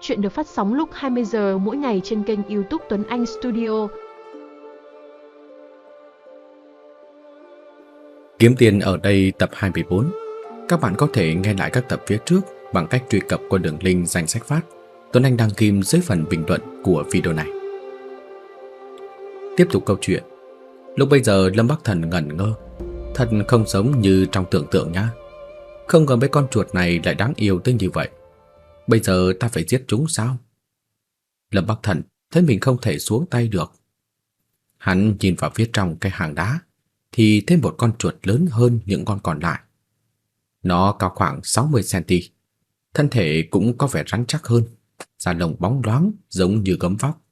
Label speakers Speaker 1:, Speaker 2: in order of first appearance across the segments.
Speaker 1: Chuyện được phát sóng lúc 20 giờ mỗi ngày trên kênh YouTube Tuấn Anh Studio.
Speaker 2: Kiếm tiền ở đây tập 24. Các bạn có thể nghe lại các tập phía trước bằng cách truy cập qua đường link danh sách phát Tuấn Anh đăng kim dưới phần bình luận của video này. Tiếp tục câu chuyện. Lúc bây giờ Lâm Bắc Thần ngẩn ngơ, thật không giống như trong tưởng tượng nhá. Không ngờ mấy con chuột này lại đáng yêu tới như vậy. Bây giờ ta phải giết chúng sao? Lâm Bắc Thần thấy mình không thể xuống tay được. Hắn nhìn vào phía trong cái hàng đá thì thêm một con chuột lớn hơn những con còn lại. Nó cao khoảng 60 cm, thân thể cũng có vẻ rắn chắc hơn, da lông bóng loáng giống như gấm vóc.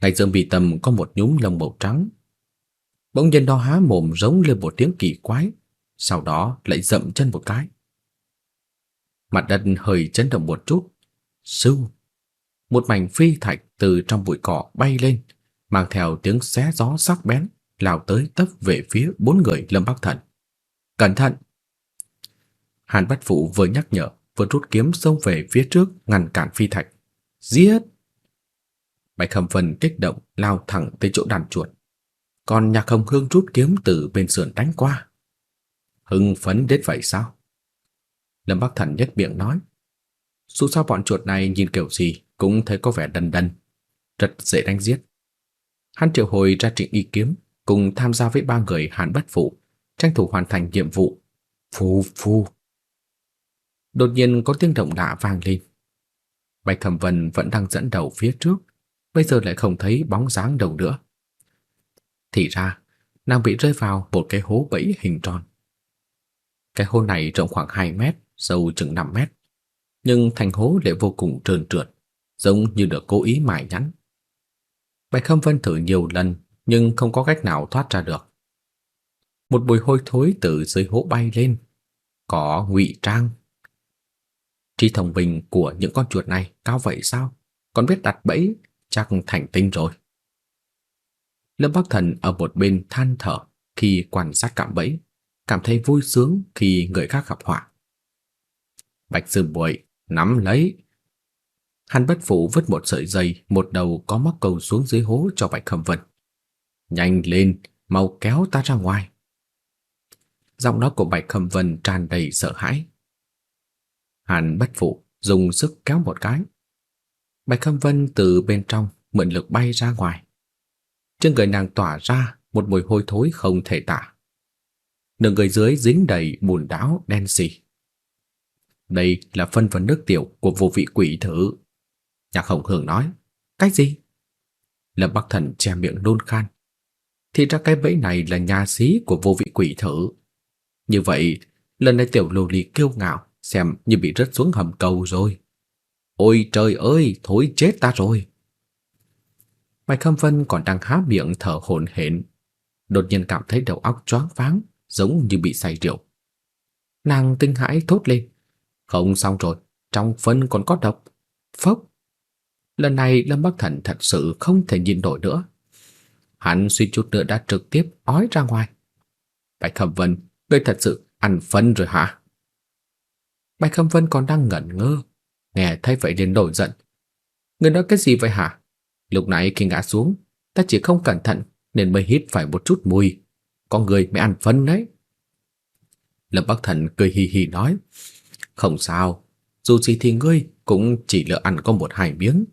Speaker 2: Ngay dương bị tầm có một nhúm lông màu trắng. Bỗng nhiên nó há mồm rống lên một tiếng kỳ quái, sau đó lại dậm chân một cái. Mặt đất hơi chấn động một chút. Sưu! Một mảnh phi thạch từ trong bụi cỏ bay lên, mang theo tiếng xé gió sắc bén, lao tới tấp về phía bốn người Lâm Bắc Thần. Cẩn thận! Hàn bách Phụ vừa nhắc nhở, vừa rút kiếm xông về phía trước ngăn cản phi thạch. Giết! Bạch Khâm Vân kích động lao thẳng tới chỗ đàn chuột. Còn Nhạc Hồng Hương rút kiếm từ bên sườn đánh qua. Hưng phấn đến vậy sao? Lâm Bắc Thần nhất miệng nói. Dù sao bọn chuột này nhìn kiểu gì cũng thấy có vẻ đần đần, rất dễ đánh giết. Hắn triệu hồi ra trịnh y kiếm, cùng tham gia với ba người Hàn Bất Phụ, tranh thủ hoàn thành nhiệm vụ. Phù phù. Đột nhiên có tiếng động lạ vang lên. Bạch Thẩm Vân vẫn đang dẫn đầu phía trước, bây giờ lại không thấy bóng dáng đâu nữa. Thì ra, nàng bị rơi vào một cái hố bẫy hình tròn. Cái hố này rộng khoảng 2 mét, sâu chừng 5 mét, nhưng thành hố lại vô cùng trơn trượt, giống như được cố ý mài nhẵn. Bạch Khâm Vân thử nhiều lần nhưng không có cách nào thoát ra được. Một mùi hôi thối từ dưới hố bay lên, có ngụy trang. Trí thông minh của những con chuột này cao vậy sao? Còn biết đặt bẫy, chắc thành tinh rồi. Lâm Bắc Thần ở một bên than thở khi quan sát cạm bẫy, cảm thấy vui sướng khi người khác gặp họa. Bạch Sư Muội nắm lấy. Hắn bất phụ vứt một sợi dây, một đầu có móc câu xuống dưới hố cho Bạch Khâm Vân. Nhanh lên, mau kéo ta ra ngoài. Giọng nói của Bạch Khâm Vân tràn đầy sợ hãi. Hàn bất phụ dùng sức kéo một cái. Bạch Khâm Vân từ bên trong mượn lực bay ra ngoài. Trên người nàng tỏa ra một mùi hôi thối không thể tả. Nửa người dưới dính đầy bùn đáo đen xì. Đây là phân phần nước tiểu của vô vị quỷ thử. Nhạc Hồng Hương nói. Cái gì? Lâm Bắc Thần che miệng nôn khan. Thì ra cái bẫy này là nhà xí của vô vị quỷ thử. Như vậy, lần này tiểu lô ly kêu ngạo, xem như bị rớt xuống hầm cầu rồi. Ôi trời ơi, thối chết ta rồi. Bạch Khâm Vân còn đang há miệng thở hổn hển, đột nhiên cảm thấy đầu óc choáng váng, giống như bị say rượu. Nàng kinh hãi thốt lên, không xong rồi, trong phân còn có độc. Phốc. Lần này Lâm Bắc Thần thật sự không thể nhìn nổi nữa. Hắn suy chút nữa đã trực tiếp ói ra ngoài. Bạch Khâm Vân, ngươi thật sự ăn phân rồi hả? Bạch Khâm Vân còn đang ngẩn ngơ, nghe thấy vậy liền nổi giận. Ngươi nói cái gì vậy hả? Lúc nãy khi ngã xuống, ta chỉ không cẩn thận nên mới hít phải một chút mùi. Có người mới ăn phân đấy. Lâm Bắc Thần cười hì hì nói, không sao, dù gì thì ngươi cũng chỉ lỡ ăn có một hai miếng.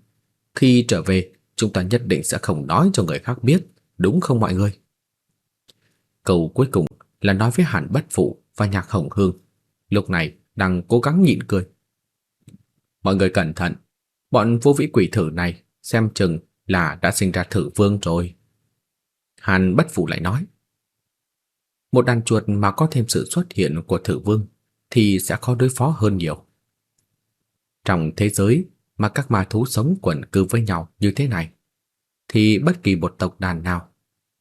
Speaker 2: Khi trở về, chúng ta nhất định sẽ không nói cho người khác biết, đúng không mọi người? Câu cuối cùng là nói với Hàn Bất Phụ và Nhạc Hồng Hương, lúc này đang cố gắng nhịn cười. Mọi người cẩn thận, bọn vô vĩ quỷ thử này xem chừng là đã sinh ra thử vương rồi. Hàn Bất Phụ lại nói, một đàn chuột mà có thêm sự xuất hiện của thử vương thì sẽ khó đối phó hơn nhiều. Trong thế giới mà các ma thú sống quẩn cư với nhau như thế này, thì bất kỳ một tộc đàn nào,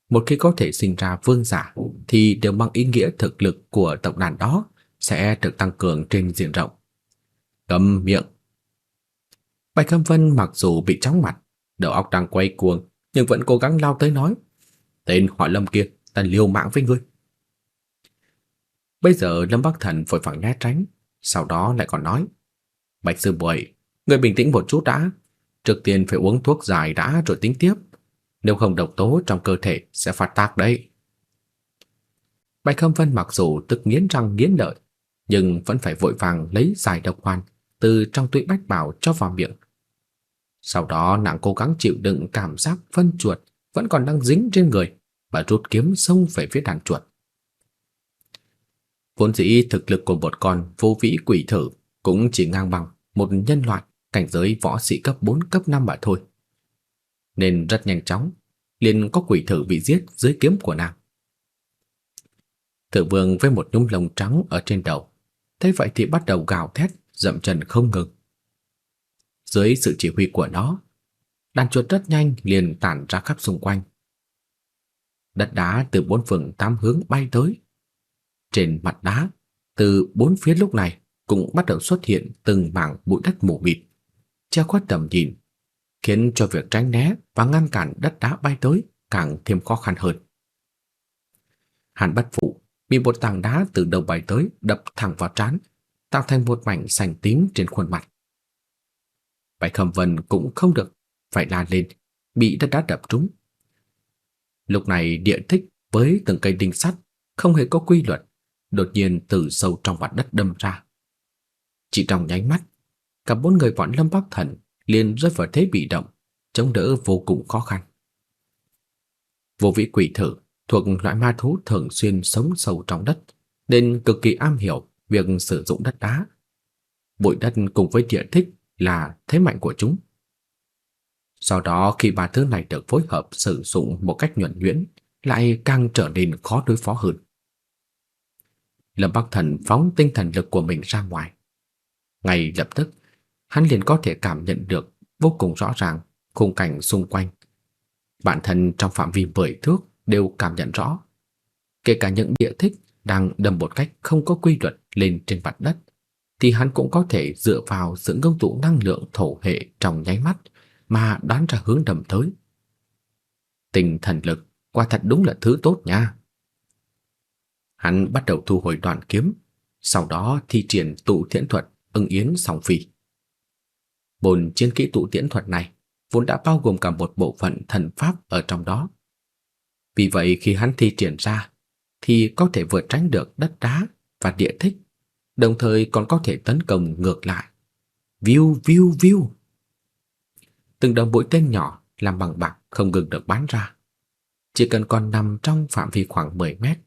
Speaker 2: một khi có thể sinh ra vương giả thì đều mang ý nghĩa thực lực của tộc đàn đó sẽ được tăng cường trên diện rộng. Cầm miệng. Bạch Cam Vân mặc dù bị chóng mặt, đầu óc đang quay cuồng, nhưng vẫn cố gắng lao tới nói: "Tên họ Lâm kia, ta liều mạng với ngươi." Bây giờ Lâm Bắc Thần vội vàng né tránh, sau đó lại còn nói: "Bạch sư muội, Người bình tĩnh một chút đã, trước tiên phải uống thuốc giải đã rồi tính tiếp, nếu không độc tố trong cơ thể sẽ phát tác đấy. Bạch Khâm Vân mặc dù tức nghiến răng nghiến lợi, nhưng vẫn phải vội vàng lấy giải độc hoàn từ trong túi bách bảo cho vào miệng. Sau đó nàng cố gắng chịu đựng cảm giác phân chuột vẫn còn đang dính trên người và rút kiếm xông về phía đàn chuột. Vốn dĩ thực lực của một con vô vĩ quỷ thử cũng chỉ ngang bằng một nhân loại cảnh giới võ sĩ cấp 4 cấp 5 mà thôi. Nên rất nhanh chóng, liền có quỷ thử bị giết dưới kiếm của nàng. Thử vương với một nhúm lông trắng ở trên đầu, thấy vậy thì bắt đầu gào thét, dậm chân không ngừng. Dưới sự chỉ huy của nó, đàn chuột rất nhanh liền tản ra khắp xung quanh. Đất đá từ bốn phương tám hướng bay tới. Trên mặt đá, từ bốn phía lúc này cũng bắt đầu xuất hiện từng mảng bụi đất mù mịt, che khuất tầm nhìn, khiến cho việc tránh né và ngăn cản đất đá bay tới càng thêm khó khăn hơn. Hàn Bất Phụ bị một tảng đá từ đầu bay tới đập thẳng vào trán, tạo thành một mảnh sành tím trên khuôn mặt. Bạch Khâm Vân cũng không được, phải la lên, bị đất đá đập trúng. Lúc này địa thích với từng cây đinh sắt không hề có quy luật, đột nhiên từ sâu trong mặt đất đâm ra. Chỉ trong nháy mắt, cả bốn người võ lâm bắc thần liền rơi vào thế bị động, chống đỡ vô cùng khó khăn. Vô vị quỷ thử thuộc loại ma thú thường xuyên sống sâu trong đất, nên cực kỳ am hiểu việc sử dụng đất đá. Bụi đất cùng với địa thích là thế mạnh của chúng. Sau đó khi ba thứ này được phối hợp sử dụng một cách nhuần nhuyễn, lại càng trở nên khó đối phó hơn. Lâm Bắc Thần phóng tinh thần lực của mình ra ngoài. Ngay lập tức, hắn liền có thể cảm nhận được vô cùng rõ ràng khung cảnh xung quanh. Bản thân trong phạm vi 10 thước đều cảm nhận rõ. Kể cả những địa thích đang đâm một cách không có quy luật lên trên mặt đất, thì hắn cũng có thể dựa vào sự ngưng tụ năng lượng thổ hệ trong nháy mắt mà đoán ra hướng đâm tới. Tinh thần lực quả thật đúng là thứ tốt nha. Hắn bắt đầu thu hồi đoạn kiếm, sau đó thi triển tụ tiễn thuật ưng yến song phi. Bồn chiến kỹ tụ tiễn thuật này vốn đã bao gồm cả một bộ phận thần pháp ở trong đó. Vì vậy khi hắn thi triển ra thì có thể vượt tránh được đất đá và địa thích, đồng thời còn có thể tấn công ngược lại. Viu viu viu. Từng đồng mũi tên nhỏ làm bằng bạc không ngừng được bắn ra. Chỉ cần còn nằm trong phạm vi khoảng 10 mét,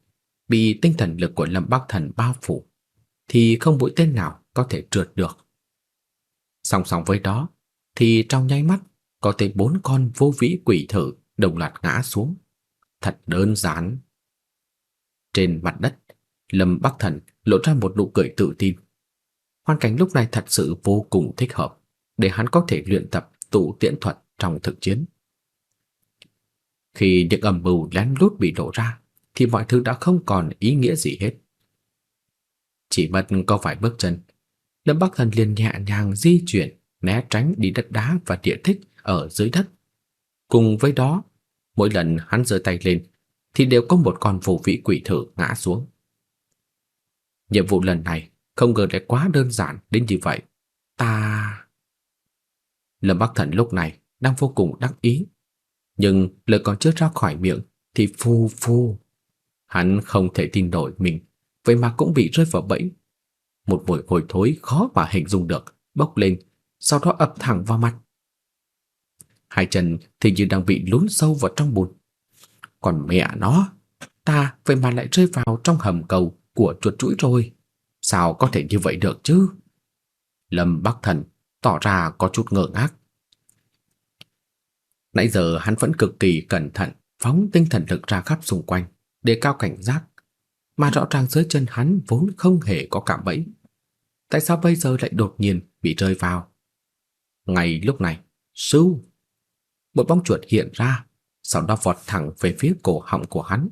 Speaker 2: bị tinh thần lực của Lâm Bắc Thần bao phủ, thì không mũi tên nào có thể trượt được. Song song với đó, thì trong nháy mắt có tới bốn con vô vĩ quỷ thử đồng loạt ngã xuống. Thật đơn giản. Trên mặt đất, Lâm Bắc Thần lộ ra một nụ cười tự tin. Hoàn cảnh lúc này thật sự vô cùng thích hợp để hắn có thể luyện tập tụ tiễn thuật trong thực chiến. Khi những âm mưu lén lút bị lộ ra, thì mọi thứ đã không còn ý nghĩa gì hết. Chỉ mất có vài bước chân, Lâm Bắc Thần liền nhẹ nhàng di chuyển, né tránh đi đất đá và địa thích ở dưới đất. Cùng với đó, mỗi lần hắn giơ tay lên thì đều có một con phù vị quỷ thử ngã xuống. Nhiệm vụ lần này không ngờ lại quá đơn giản đến như vậy. Ta... Lâm Bắc Thần lúc này đang vô cùng đắc ý. Nhưng lời còn chưa ra khỏi miệng thì phu phu. Hắn không thể tin nổi mình, vậy mà cũng bị rơi vào bẫy. Một mùi hôi thối khó mà hình dung được, bốc lên, sau đó ập thẳng vào mặt. Hai chân thì như đang bị lún sâu vào trong bùn. Còn mẹ nó, ta vậy mà lại rơi vào trong hầm cầu của chuột chuỗi rồi. Sao có thể như vậy được chứ? Lâm Bắc Thần tỏ ra có chút ngơ ngác. Nãy giờ hắn vẫn cực kỳ cẩn thận phóng tinh thần lực ra khắp xung quanh để cao cảnh giác, mà rõ ràng dưới chân hắn vốn không hề có cảm bẫy. Tại sao bây giờ lại đột nhiên bị rơi vào? Ngay lúc này, sưu, một bóng chuột hiện ra, sau đó vọt thẳng về phía cổ họng của hắn.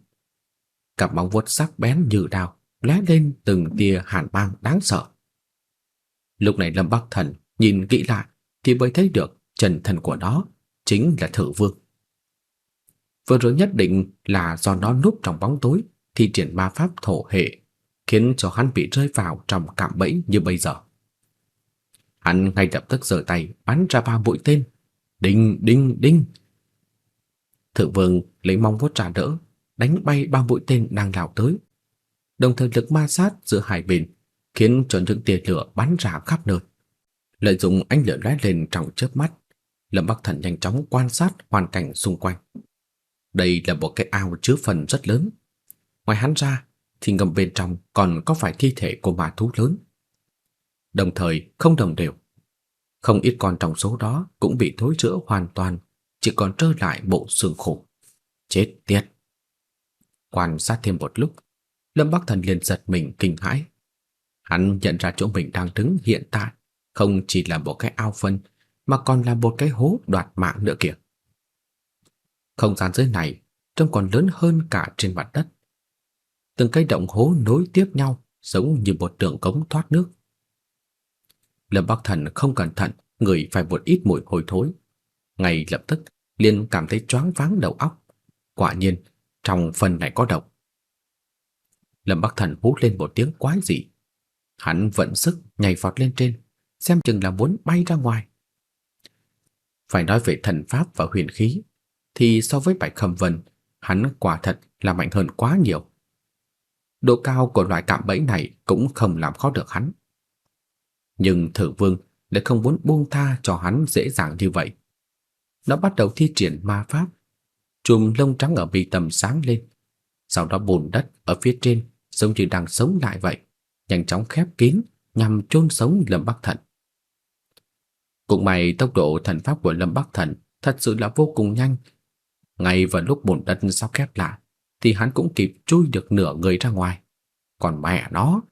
Speaker 2: Cặp móng vuốt sắc bén như đao lóe lên từng tia hàn mang đáng sợ. Lúc này Lâm Bắc Thần nhìn kỹ lại thì mới thấy được chân thân của nó chính là Thử Vương. Vừa rồi nhất định là do nó núp trong bóng tối thi triển ma pháp thổ hệ, khiến cho hắn bị rơi vào trong cạm bẫy như bây giờ. Hắn ngay lập tức giơ tay bắn ra ba mũi tên. Đinh đinh đinh. Thượng vương lấy mong vuốt trả đỡ, đánh bay ba mũi tên đang lao tới. Đồng thời lực ma sát giữa hai bên khiến cho những tia lửa bắn ra khắp nơi. Lợi dụng ánh lửa lóe lên trong chớp mắt, Lâm Bắc Thần nhanh chóng quan sát hoàn cảnh xung quanh. Đây là một cái ao chứa phần rất lớn. Ngoài hắn ra, thì ngầm bên trong còn có phải thi thể của ma thú lớn. Đồng thời không đồng đều. Không ít con trong số đó cũng bị thối rữa hoàn toàn, chỉ còn trơ lại bộ xương khổ Chết tiệt. Quan sát thêm một lúc, Lâm Bắc Thần liền giật mình kinh hãi. Hắn nhận ra chỗ mình đang đứng hiện tại không chỉ là một cái ao phân mà còn là một cái hố đoạt mạng nữa kìa. Không gian dưới này trông còn lớn hơn cả trên mặt đất. Từng cái động hố nối tiếp nhau giống như một đường cống thoát nước. Lâm Bắc Thần không cẩn thận ngửi phải một ít mùi hôi thối. Ngay lập tức liền cảm thấy choáng váng đầu óc. Quả nhiên, trong phần này có độc. Lâm Bắc Thần hú lên một tiếng quái dị. Hắn vận sức nhảy vọt lên trên, xem chừng là muốn bay ra ngoài. Phải nói về thần pháp và huyền khí, thì so với Bạch Khâm Vân, hắn quả thật là mạnh hơn quá nhiều. Độ cao của loại cạm bẫy này cũng không làm khó được hắn. Nhưng Thử Vương lại không muốn buông tha cho hắn dễ dàng như vậy. Nó bắt đầu thi triển ma pháp, chùm lông trắng ở bì tầm sáng lên, sau đó bùn đất ở phía trên giống như đang sống lại vậy, nhanh chóng khép kín nhằm chôn sống Lâm Bắc Thần. Cũng may tốc độ thần pháp của Lâm Bắc Thần thật sự là vô cùng nhanh. Ngay vào lúc bùn đất sắp khép lại, thì hắn cũng kịp chui được nửa người ra ngoài. Còn mẹ nó!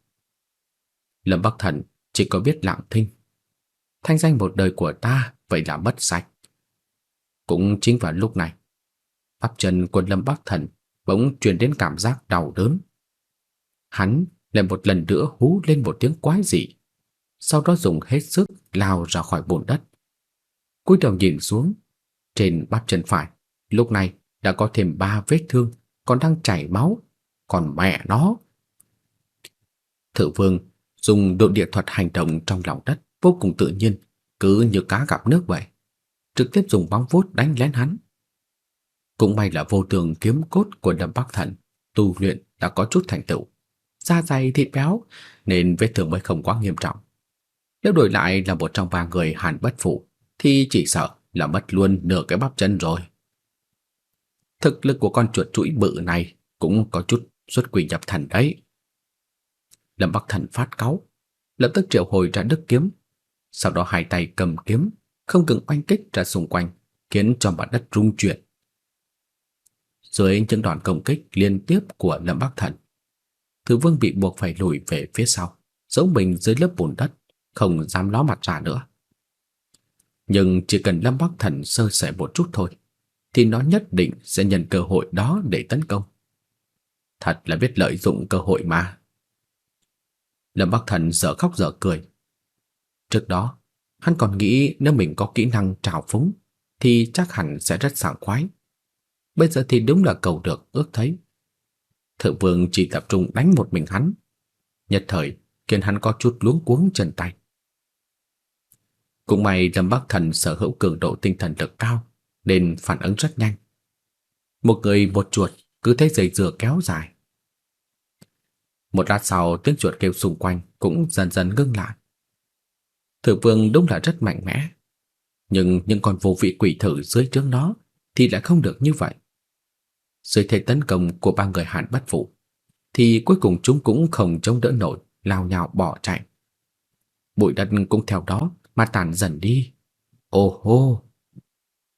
Speaker 2: Lâm Bắc Thần chỉ có biết lặng thinh. Thanh danh một đời của ta vậy là mất sạch. Cũng chính vào lúc này, bắp chân của Lâm Bắc Thần bỗng truyền đến cảm giác đau đớn. Hắn lại một lần nữa hú lên một tiếng quái dị, sau đó dùng hết sức lao ra khỏi bùn đất. Cúi đầu nhìn xuống, trên bắp chân phải, lúc này đã có thêm ba vết thương còn đang chảy máu, còn mẹ nó. Thử Vương dùng độ địa thuật hành động trong lòng đất vô cùng tự nhiên, cứ như cá gặp nước vậy, trực tiếp dùng bóng vuốt đánh lén hắn. Cũng may là vô tường kiếm cốt của Lâm Bắc Thần tu luyện đã có chút thành tựu, da dày thịt béo nên vết thương mới không quá nghiêm trọng. Nếu đổi lại là một trong ba người Hàn Bất Phụ thì chỉ sợ là mất luôn nửa cái bắp chân rồi. Thực lực của con chuột chuỗi bự này cũng có chút xuất quỷ nhập thần đấy. Lâm Bắc Thần phát cáu, lập tức triệu hồi ra đức kiếm, sau đó hai tay cầm kiếm, không ngừng oanh kích ra xung quanh, khiến cho mặt đất rung chuyển. Dưới những đòn công kích liên tiếp của Lâm Bắc Thần, Thứ Vương bị buộc phải lùi về phía sau, giấu mình dưới lớp bùn đất, không dám ló mặt ra nữa. Nhưng chỉ cần Lâm Bắc Thần sơ sẩy một chút thôi, thì nó nhất định sẽ nhận cơ hội đó để tấn công. Thật là biết lợi dụng cơ hội mà. Lâm Bắc Thần dở khóc dở cười. Trước đó, hắn còn nghĩ nếu mình có kỹ năng trào phúng thì chắc hẳn sẽ rất sảng khoái. Bây giờ thì đúng là cầu được ước thấy. Thượng vương chỉ tập trung đánh một mình hắn. Nhất thời khiến hắn có chút luống cuống chân tay. Cũng may Lâm Bắc Thần sở hữu cường độ tinh thần lực cao, nên phản ứng rất nhanh. Một người một chuột cứ thế dây dừa kéo dài. Một lát sau tiếng chuột kêu xung quanh cũng dần dần ngưng lại. Thử vương đúng là rất mạnh mẽ, nhưng những con vô vị quỷ thử dưới trướng nó thì lại không được như vậy. Dưới thế tấn công của ba người Hàn Bất Phụ, thì cuối cùng chúng cũng không chống đỡ nổi, lao nhào bỏ chạy. Bụi đất cũng theo đó mà tàn dần đi. Ô hô!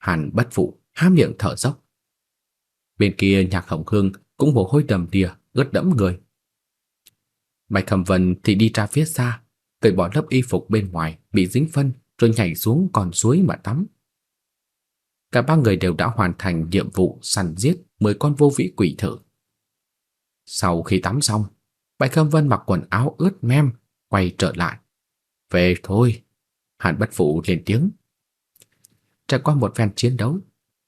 Speaker 2: Hàn Bất Phụ há miệng thở dốc. Bên kia Nhạc Hồng Hương cũng mồ hôi đầm đìa, ướt đẫm người. Bạch Khẩm Vân thì đi ra phía xa, cởi bỏ lớp y phục bên ngoài bị dính phân rồi nhảy xuống con suối mà tắm. Cả ba người đều đã hoàn thành nhiệm vụ săn giết 10 con vô vĩ quỷ thử. Sau khi tắm xong, Bạch Khâm Vân mặc quần áo ướt mem, quay trở lại. Về thôi, Hàn Bất Phụ lên tiếng. Trải qua một phen chiến đấu,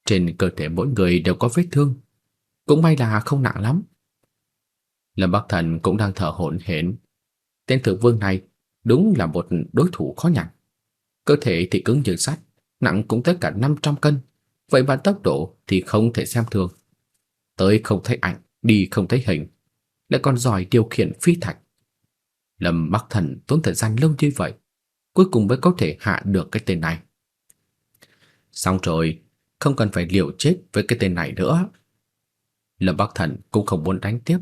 Speaker 2: trên cơ thể mỗi người đều có vết thương. Cũng may là không nặng lắm. Lâm Bắc Thần cũng đang thở hổn hển. Tên thượng vương này đúng là một đối thủ khó nhằn. cơ thể thì cứng như sắt, nặng cũng tới cả 500 cân, vậy mà tốc độ thì không thể xem thường. Tới không thấy ảnh, đi không thấy hình, lại còn giỏi điều khiển phi thạch. Lâm Bắc Thần tốn thời gian lâu như vậy, cuối cùng mới có thể hạ được cái tên này. Xong rồi, không cần phải liều chết với cái tên này nữa. Lâm Bắc Thần cũng không muốn đánh tiếp.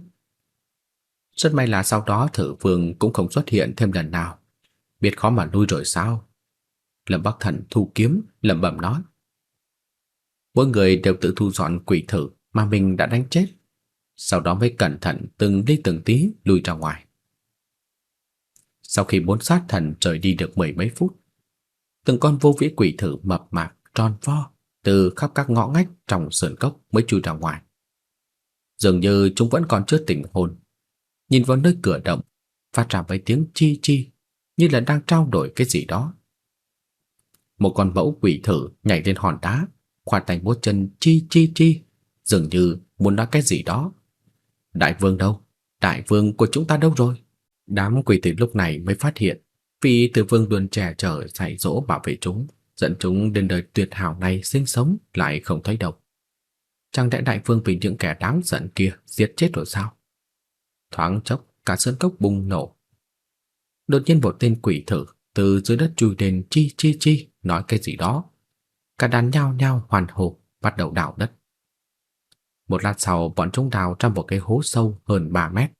Speaker 2: Rất may là sau đó Thử Vương cũng không xuất hiện thêm lần nào. Biết khó mà nuôi rồi sao? Lâm Bắc Thần thu kiếm, lẩm bẩm nói. Mỗi người đều tự thu dọn quỷ thử mà mình đã đánh chết. Sau đó mới cẩn thận từng đi từng tí lùi ra ngoài. Sau khi bốn sát thần rời đi được mười mấy phút, từng con vô vĩ quỷ thử mập mạp tròn vo từ khắp các ngõ ngách trong sườn cốc mới chui ra ngoài. Dường như chúng vẫn còn chưa tỉnh hồn. Nhìn vào nơi cửa động, phát ra mấy tiếng chi chi, như là đang trao đổi cái gì đó. Một con mẫu quỷ thử nhảy lên hòn đá, khoa tay múa chân chi chi chi, dường như muốn nói cái gì đó. Đại vương đâu? Đại vương của chúng ta đâu rồi? Đám quỷ tử lúc này mới phát hiện, vì tử vương luôn trẻ chở dạy dỗ bảo vệ chúng, dẫn chúng đến đời tuyệt hảo này sinh sống lại không thấy đâu. Chẳng lẽ đại vương vì những kẻ đáng giận kia giết chết rồi sao? Thoáng chốc, cả sơn cốc bùng nổ. Đột nhiên một tên quỷ thử từ dưới đất chui lên chi chi chi nói cái gì đó. Cả đàn nhao nhao hoàn hồn bắt đầu đào đất. Một lát sau bọn chúng đào trong một cái hố sâu hơn 3 mét.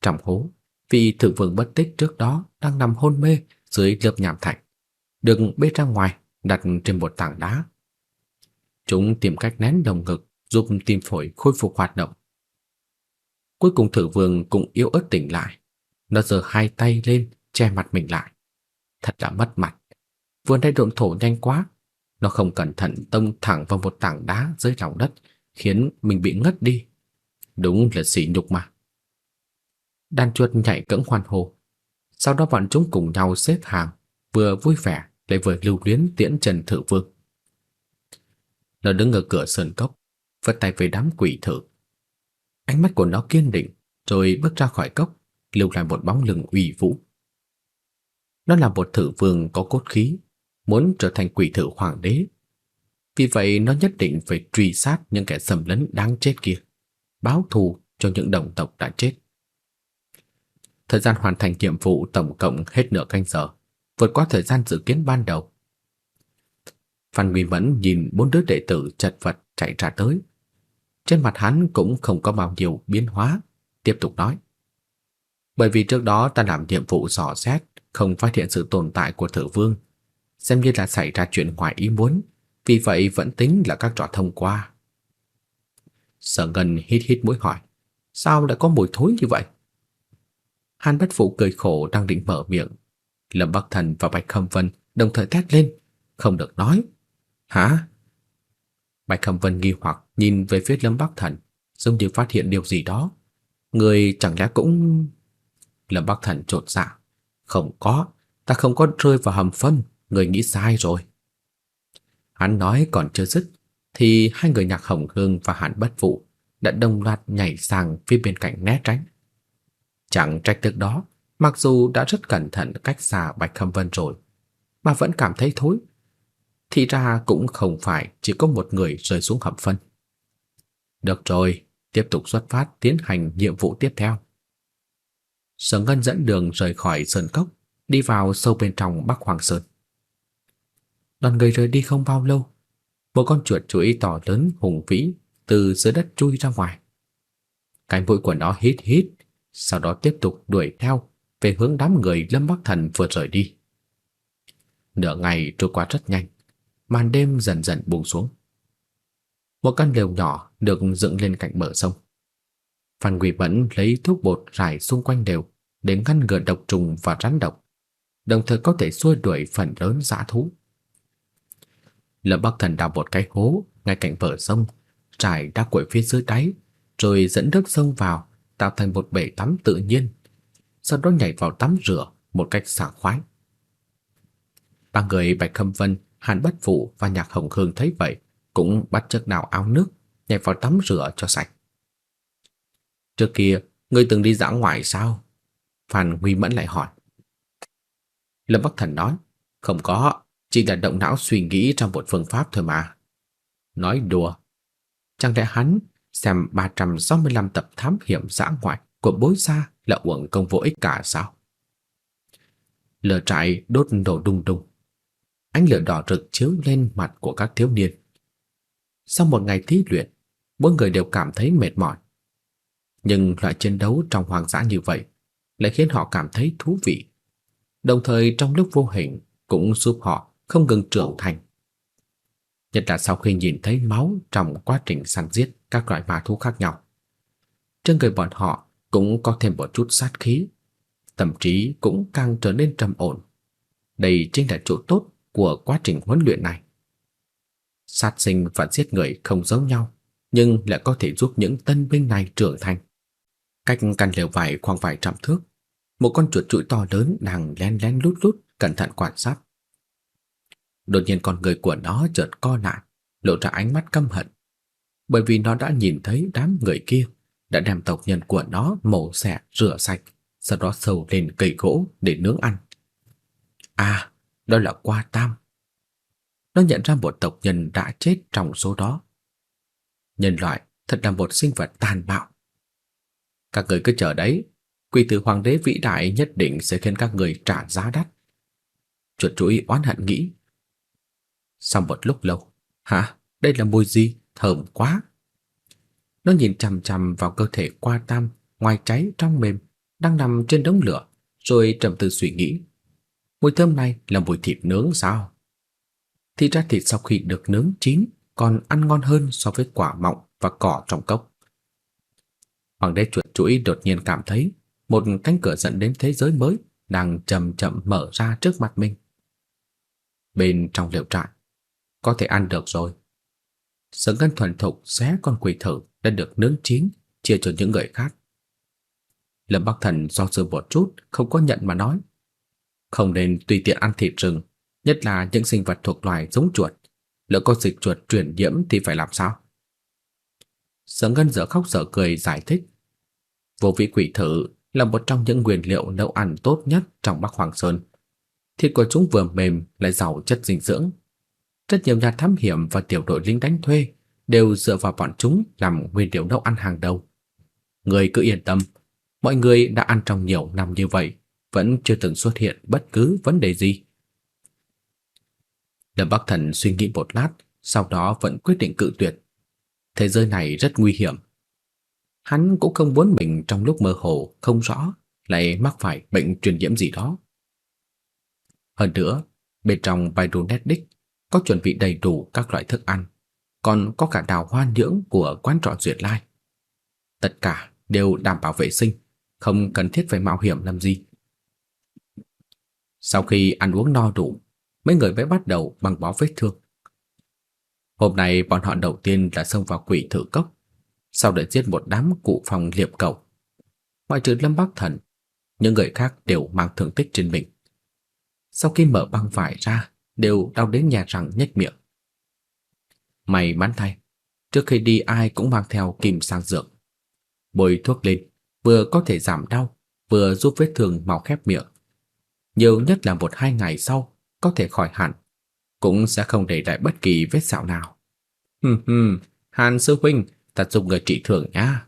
Speaker 2: Trong hố, vị thượng vương bất tích trước đó đang nằm hôn mê dưới lớp nhàm thạch, được bê ra ngoài đặt trên một tảng đá. Chúng tìm cách nén đồng ngực giúp tim phổi khôi phục hoạt động. Cuối cùng thử vương cũng yếu ớt tỉnh lại. Nó giơ hai tay lên che mặt mình lại. Thật là mất mặt. Vừa nãy độn thổ nhanh quá, nó không cẩn thận tông thẳng vào một tảng đá dưới lòng đất, khiến mình bị ngất đi. Đúng là sỉ nhục mà. Đan chuột nhảy cẫng hoan hô. Sau đó bọn chúng cùng nhau xếp hàng, vừa vui vẻ lại vừa lưu luyến tiễn Trần Thự Vương. Nó đứng ở cửa sơn cốc, vất tay về đám quỷ thử. Ánh mắt của nó kiên định, rồi bước ra khỏi cốc, lưu lại một bóng lưng uy vũ. Nó là một thử vương có cốt khí, muốn trở thành quỷ thử hoàng đế. Vì vậy nó nhất định phải truy sát những kẻ xâm lấn đáng chết kia, báo thù cho những đồng tộc đã chết. Thời gian hoàn thành nhiệm vụ tổng cộng hết nửa canh giờ, vượt qua thời gian dự kiến ban đầu. Phan Nguy Mẫn nhìn bốn đứa đệ tử chật vật chạy ra tới. Trên mặt hắn cũng không có bao nhiêu biến hóa, tiếp tục nói. Bởi vì trước đó ta làm nhiệm vụ dò xét, không phát hiện sự tồn tại của thử vương, xem như là xảy ra chuyện ngoài ý muốn, vì vậy vẫn tính là các trò thông qua. Sở Ngân hít hít mũi hỏi, sao lại có mùi thối như vậy? Hàn Bất Phụ cười khổ đang định mở miệng, Lâm Bắc Thần và Bạch Khâm Vân đồng thời thét lên, không được nói. Hả? Bạch Khâm Vân nghi hoặc nhìn về phía Lâm Bắc Thần, giống như phát hiện điều gì đó. Người chẳng lẽ cũng... Lâm Bắc Thần trột dạ. Không có, ta không có rơi vào hầm phân, người nghĩ sai rồi. Hắn nói còn chưa dứt, thì hai người nhạc hồng hương và hàn bất Vũ đã đồng loạt nhảy sang phía bên cạnh né tránh. Chẳng trách tức đó, mặc dù đã rất cẩn thận cách xa Bạch Khâm Vân rồi, mà vẫn cảm thấy thối. Thì ra cũng không phải chỉ có một người rơi xuống hầm phân. Được rồi, tiếp tục xuất phát tiến hành nhiệm vụ tiếp theo. Sở Ngân dẫn đường rời khỏi sơn cốc, đi vào sâu bên trong Bắc Hoàng Sơn. Đoàn người rời đi không bao lâu, một con chuột chuỗi to lớn hùng vĩ từ dưới đất chui ra ngoài. Cái mũi của nó hít hít, sau đó tiếp tục đuổi theo về hướng đám người Lâm Bắc Thần vừa rời đi. Nửa ngày trôi qua rất nhanh, màn đêm dần dần buông xuống. Một căn lều nhỏ được dựng lên cạnh bờ sông. Phan Quỳ Bẩn lấy thuốc bột rải xung quanh đều để ngăn ngừa độc trùng và rắn độc, đồng thời có thể xua đuổi phần lớn dã thú. Lâm Bắc Thần đào một cái hố ngay cạnh bờ sông, trải đá cuội phía dưới đáy, rồi dẫn nước sông vào, tạo thành một bể tắm tự nhiên. Sau đó nhảy vào tắm rửa một cách sảng khoái. Ba người Bạch Khâm Vân, Hàn Bất Phụ và Nhạc Hồng khương thấy vậy, cũng bắt chước đào áo nước, nhảy vào tắm rửa cho sạch. Trước kia, ngươi từng đi dã ngoại sao? Phan Huy Mẫn lại hỏi. Lâm Bắc Thần nói, Không có, chỉ là động não suy nghĩ trong một phương pháp thôi mà. Nói đùa. Chẳng lẽ hắn xem 365 tập thám hiểm dã ngoại của bối xa là uổng công vô ích cả sao? Lửa trại đốt nổ đùng đùng. Ánh lửa đỏ rực chiếu lên mặt của các thiếu niên. Sau một ngày thí luyện, mỗi người đều cảm thấy mệt mỏi. Nhưng loại chiến đấu trong hoang dã như vậy lại khiến họ cảm thấy thú vị. Đồng thời trong lúc vô hình cũng giúp họ không ngừng trưởng thành. Nhất là sau khi nhìn thấy máu trong quá trình săn giết các loại ma thú khác nhau. Trên người bọn họ cũng có thêm một chút sát khí, tâm trí cũng càng trở nên trầm ổn. Đây chính là chỗ tốt của quá trình huấn luyện này. Sát sinh và giết người không giống nhau, nhưng lại có thể giúp những tân binh này trưởng thành. Cách căn lều vải khoảng vài trăm thước, một con chuột chuỗi to lớn đang lén lén lút lút cẩn thận quan sát. Đột nhiên con người của nó chợt co lại, lộ ra ánh mắt căm hận, bởi vì nó đã nhìn thấy đám người kia đã đem tộc nhân của nó mổ xẻ rửa sạch, sau đó sầu lên cây gỗ để nướng ăn. À, đó là Qua Tam. Nó nhận ra một tộc nhân đã chết trong số đó. Nhân loại thật là một sinh vật tàn bạo. Các người cứ chờ đấy, quỷ tử hoàng đế vĩ đại nhất định sẽ khiến các người trả giá đắt. Chuột chuỗi oán hận nghĩ. Sau một lúc lâu, hả, đây là mùi gì, thơm quá. Nó nhìn chằm chằm vào cơ thể qua tam, ngoài cháy trong mềm, đang nằm trên đống lửa, rồi trầm tư suy nghĩ. Mùi thơm này là mùi thịt nướng sao? Thì ra thịt sau khi được nướng chín còn ăn ngon hơn so với quả mọng và cỏ trong cốc. Hoàng đế chuột chuỗi đột nhiên cảm thấy một cánh cửa dẫn đến thế giới mới đang chậm chậm mở ra trước mặt mình. Bên trong liều trại, có thể ăn được rồi. Sở Ngân thuần thục xé con quỷ thử đã được nướng chín, chia cho những người khác. Lâm Bắc Thần do dự một chút, không có nhận mà nói. Không nên tùy tiện ăn thịt rừng, nhất là những sinh vật thuộc loài giống chuột. Lỡ có dịch chuột truyền nhiễm thì phải làm sao? Sở Ngân dở khóc dở cười giải thích. Vô vị quỷ thử là một trong những nguyên liệu nấu ăn tốt nhất trong Bắc Hoàng Sơn. Thịt của chúng vừa mềm lại giàu chất dinh dưỡng. Rất nhiều nhà thám hiểm và tiểu đội lính đánh thuê đều dựa vào bọn chúng làm nguyên liệu nấu ăn hàng đầu. Người cứ yên tâm, mọi người đã ăn trong nhiều năm như vậy, vẫn chưa từng xuất hiện bất cứ vấn đề gì. Lâm Bắc Thần suy nghĩ một lát, sau đó vẫn quyết định cự tuyệt. Thế giới này rất nguy hiểm. Hắn cũng không muốn mình trong lúc mơ hồ không rõ lại mắc phải bệnh truyền nhiễm gì đó. Hơn nữa, bên trong Baidu có chuẩn bị đầy đủ các loại thức ăn, còn có cả đào hoa nhưỡng của quán trọ Duyệt Lai. Tất cả đều đảm bảo vệ sinh, không cần thiết phải mạo hiểm làm gì. Sau khi ăn uống no đủ, mấy người mới bắt đầu băng bó vết thương. Hôm nay bọn họ đầu tiên là xông vào quỷ thử cốc, sau đó giết một đám cụ phòng liệp cầu. Ngoại trừ Lâm Bắc Thần, những người khác đều mang thương tích trên mình. Sau khi mở băng vải ra, đều đau đến nhà răng nhếch miệng. May mắn thay, trước khi đi ai cũng mang theo kim sang dược. Bôi thuốc lên, vừa có thể giảm đau, vừa giúp vết thương mau khép miệng. Nhiều nhất là một hai ngày sau có thể khỏi hẳn, cũng sẽ không để lại bất kỳ vết sẹo nào. Hừm hừm, Hàn sư huynh, ta dùng người trị thường nhá.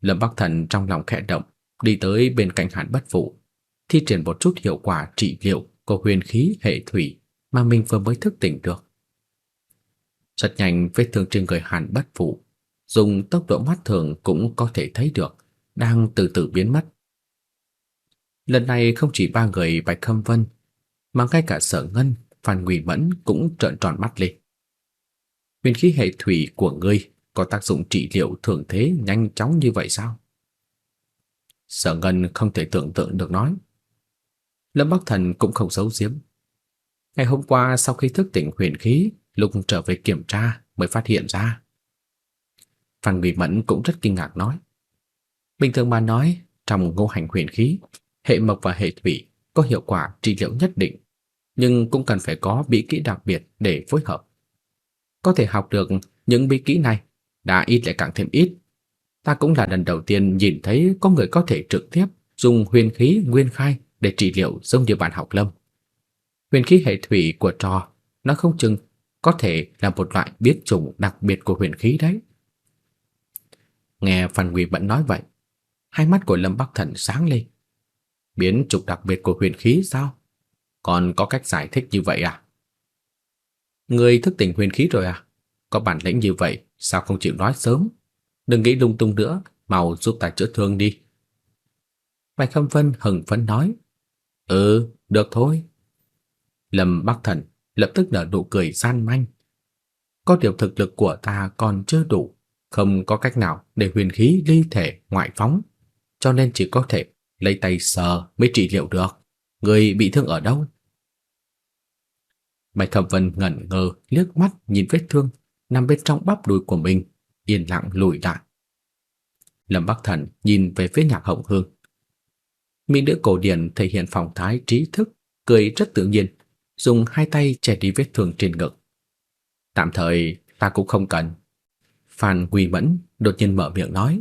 Speaker 2: Lâm Bắc Thần trong lòng khẽ động, đi tới bên cạnh Hàn Bất Phụ, thi triển một chút hiệu quả trị liệu của huyền khí hệ thủy mà mình vừa mới thức tỉnh được. Rất nhanh vết thương trên người Hàn Bất Phụ, dùng tốc độ mắt thường cũng có thể thấy được, đang từ từ biến mất. Lần này không chỉ ba người Bạch Khâm Vân, mà ngay cả Sở Ngân, Phan Ngụy Mẫn cũng trợn tròn mắt lên. Huyền khí hệ thủy của ngươi có tác dụng trị liệu thường thế nhanh chóng như vậy sao? Sở Ngân không thể tưởng tượng được nói. Lâm Bắc Thần cũng không giấu giếm. Ngày hôm qua sau khi thức tỉnh huyền khí, lúc trở về kiểm tra mới phát hiện ra. Phan Ngụy Mẫn cũng rất kinh ngạc nói. Bình thường mà nói, trong ngô hành huyền khí, hệ mộc và hệ thủy có hiệu quả trị liệu nhất định, nhưng cũng cần phải có bí kỹ đặc biệt để phối hợp. Có thể học được những bí kỹ này, đã ít lại càng thêm ít. Ta cũng là lần đầu tiên nhìn thấy có người có thể trực tiếp dùng huyền khí nguyên khai để trị liệu giống như bạn học lâm. Huyền khí hệ thủy của trò nó không chừng có thể là một loại biến chủng đặc biệt của huyền khí đấy. Nghe Phan Quỳ vẫn nói vậy, hai mắt của Lâm Bắc Thần sáng lên. Biến chủng đặc biệt của huyền khí sao? Còn có cách giải thích như vậy à? Người thức tỉnh huyền khí rồi à? Có bản lĩnh như vậy, sao không chịu nói sớm? Đừng nghĩ lung tung nữa, mau giúp ta chữa thương đi. Bạch Khâm Vân hừng phấn nói. Ừ, được thôi. Lâm Bắc Thần lập tức nở nụ cười gian manh. Có điều thực lực của ta còn chưa đủ, không có cách nào để huyền khí ly thể ngoại phóng, cho nên chỉ có thể lấy tay sờ mới trị liệu được. Người bị thương ở đâu? Bạch Thẩm Vân ngẩn ngơ liếc mắt nhìn vết thương nằm bên trong bắp đùi của mình, yên lặng lùi lại. Lâm Bắc Thần nhìn về phía Nhạc Hồng Hương. Mỹ nữ cổ điển thể hiện phong thái trí thức, cười rất tự nhiên, dùng hai tay che đi vết thương trên ngực. Tạm thời ta cũng không cần. Phan quỳ Mẫn đột nhiên mở miệng nói.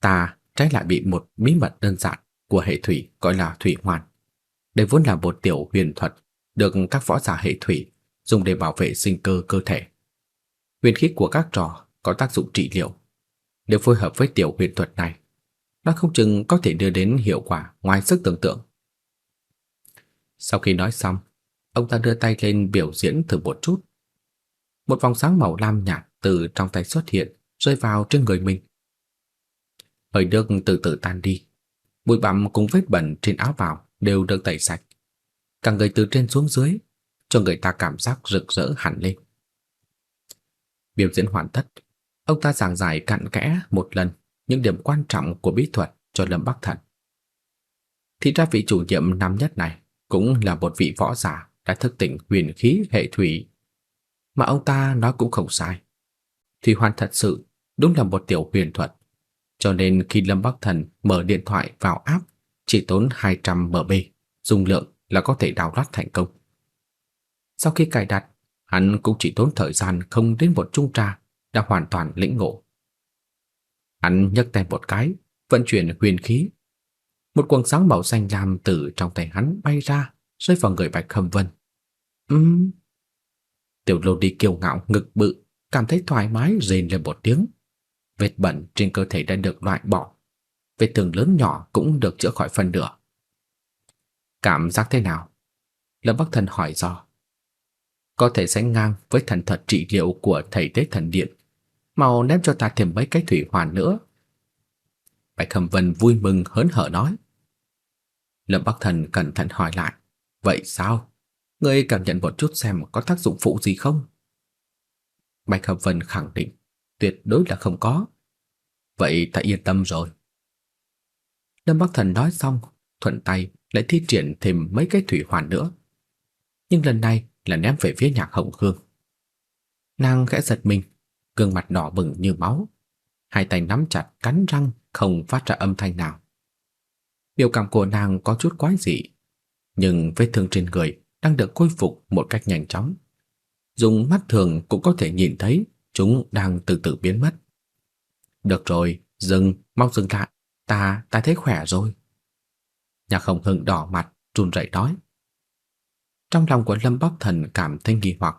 Speaker 2: Ta trái lại bị một bí mật đơn giản của hệ thủy gọi là thủy hoàn. Đây vốn là một tiểu huyền thuật được các võ giả hệ thủy dùng để bảo vệ sinh cơ cơ thể. Huyền khí của các trò có tác dụng trị liệu. Nếu phối hợp với tiểu huyền thuật này, nó không chừng có thể đưa đến hiệu quả ngoài sức tưởng tượng. Sau khi nói xong, ông ta đưa tay lên biểu diễn thử một chút. Một vòng sáng màu lam nhạt từ trong tay xuất hiện, rơi vào trên người mình. Hơi nước từ từ tan đi, bụi bặm cùng vết bẩn trên áo vào đều được tẩy sạch. Cả người từ trên xuống dưới, cho người ta cảm giác rực rỡ hẳn lên. Biểu diễn hoàn tất, ông ta giảng giải cặn kẽ một lần những điểm quan trọng của bí thuật cho Lâm Bắc Thần. Thì ra vị chủ nhiệm năm nhất này cũng là một vị võ giả đã thức tỉnh huyền khí hệ thủy. Mà ông ta nói cũng không sai. Thủy Hoàn thật sự đúng là một tiểu huyền thuật. Cho nên khi Lâm Bắc Thần mở điện thoại vào app chỉ tốn 200 MB, dung lượng là có thể đào download thành công. Sau khi cài đặt, hắn cũng chỉ tốn thời gian không đến một chung trà đã hoàn toàn lĩnh ngộ. Hắn nhấc tay một cái, vận chuyển huyền khí. Một quầng sáng màu xanh lam từ trong tay hắn bay ra, rơi vào người Bạch Khâm Vân. Ừm. Tiểu Lô đi kiêu ngạo ngực bự, cảm thấy thoải mái rên lên một tiếng. Vết bẩn trên cơ thể đã được loại bỏ. Vết thương lớn nhỏ cũng được chữa khỏi phần nửa. Cảm giác thế nào? Lâm Bắc Thần hỏi dò. Có thể sánh ngang với thần thuật trị liệu của thầy Tế Thần Điện. Mau ném cho ta thêm mấy cái thủy hoàn nữa. Bạch Khâm Vân vui mừng hớn hở nói. Lâm Bắc Thần cẩn thận hỏi lại. Vậy sao? Ngươi cảm nhận một chút xem có tác dụng phụ gì không? Bạch Hợp Vân khẳng định, tuyệt đối là không có. Vậy ta yên tâm rồi. Lâm Bắc Thần nói xong, thuận tay lại thi triển thêm mấy cái thủy hoàn nữa. Nhưng lần này là ném về phía Nhạc Hồng khương Nàng khẽ giật mình, gương mặt đỏ bừng như máu, hai tay nắm chặt cắn răng không phát ra âm thanh nào. Biểu cảm của nàng có chút quái dị, nhưng vết thương trên người đang được khôi phục một cách nhanh chóng. Dùng mắt thường cũng có thể nhìn thấy chúng đang từ từ biến mất. Được rồi, dừng, mau dừng lại, ta, ta thấy khỏe rồi. Nhạc Hồng Hưng đỏ mặt, run rẩy nói. Trong lòng của Lâm Bắc Thần cảm thấy nghi hoặc,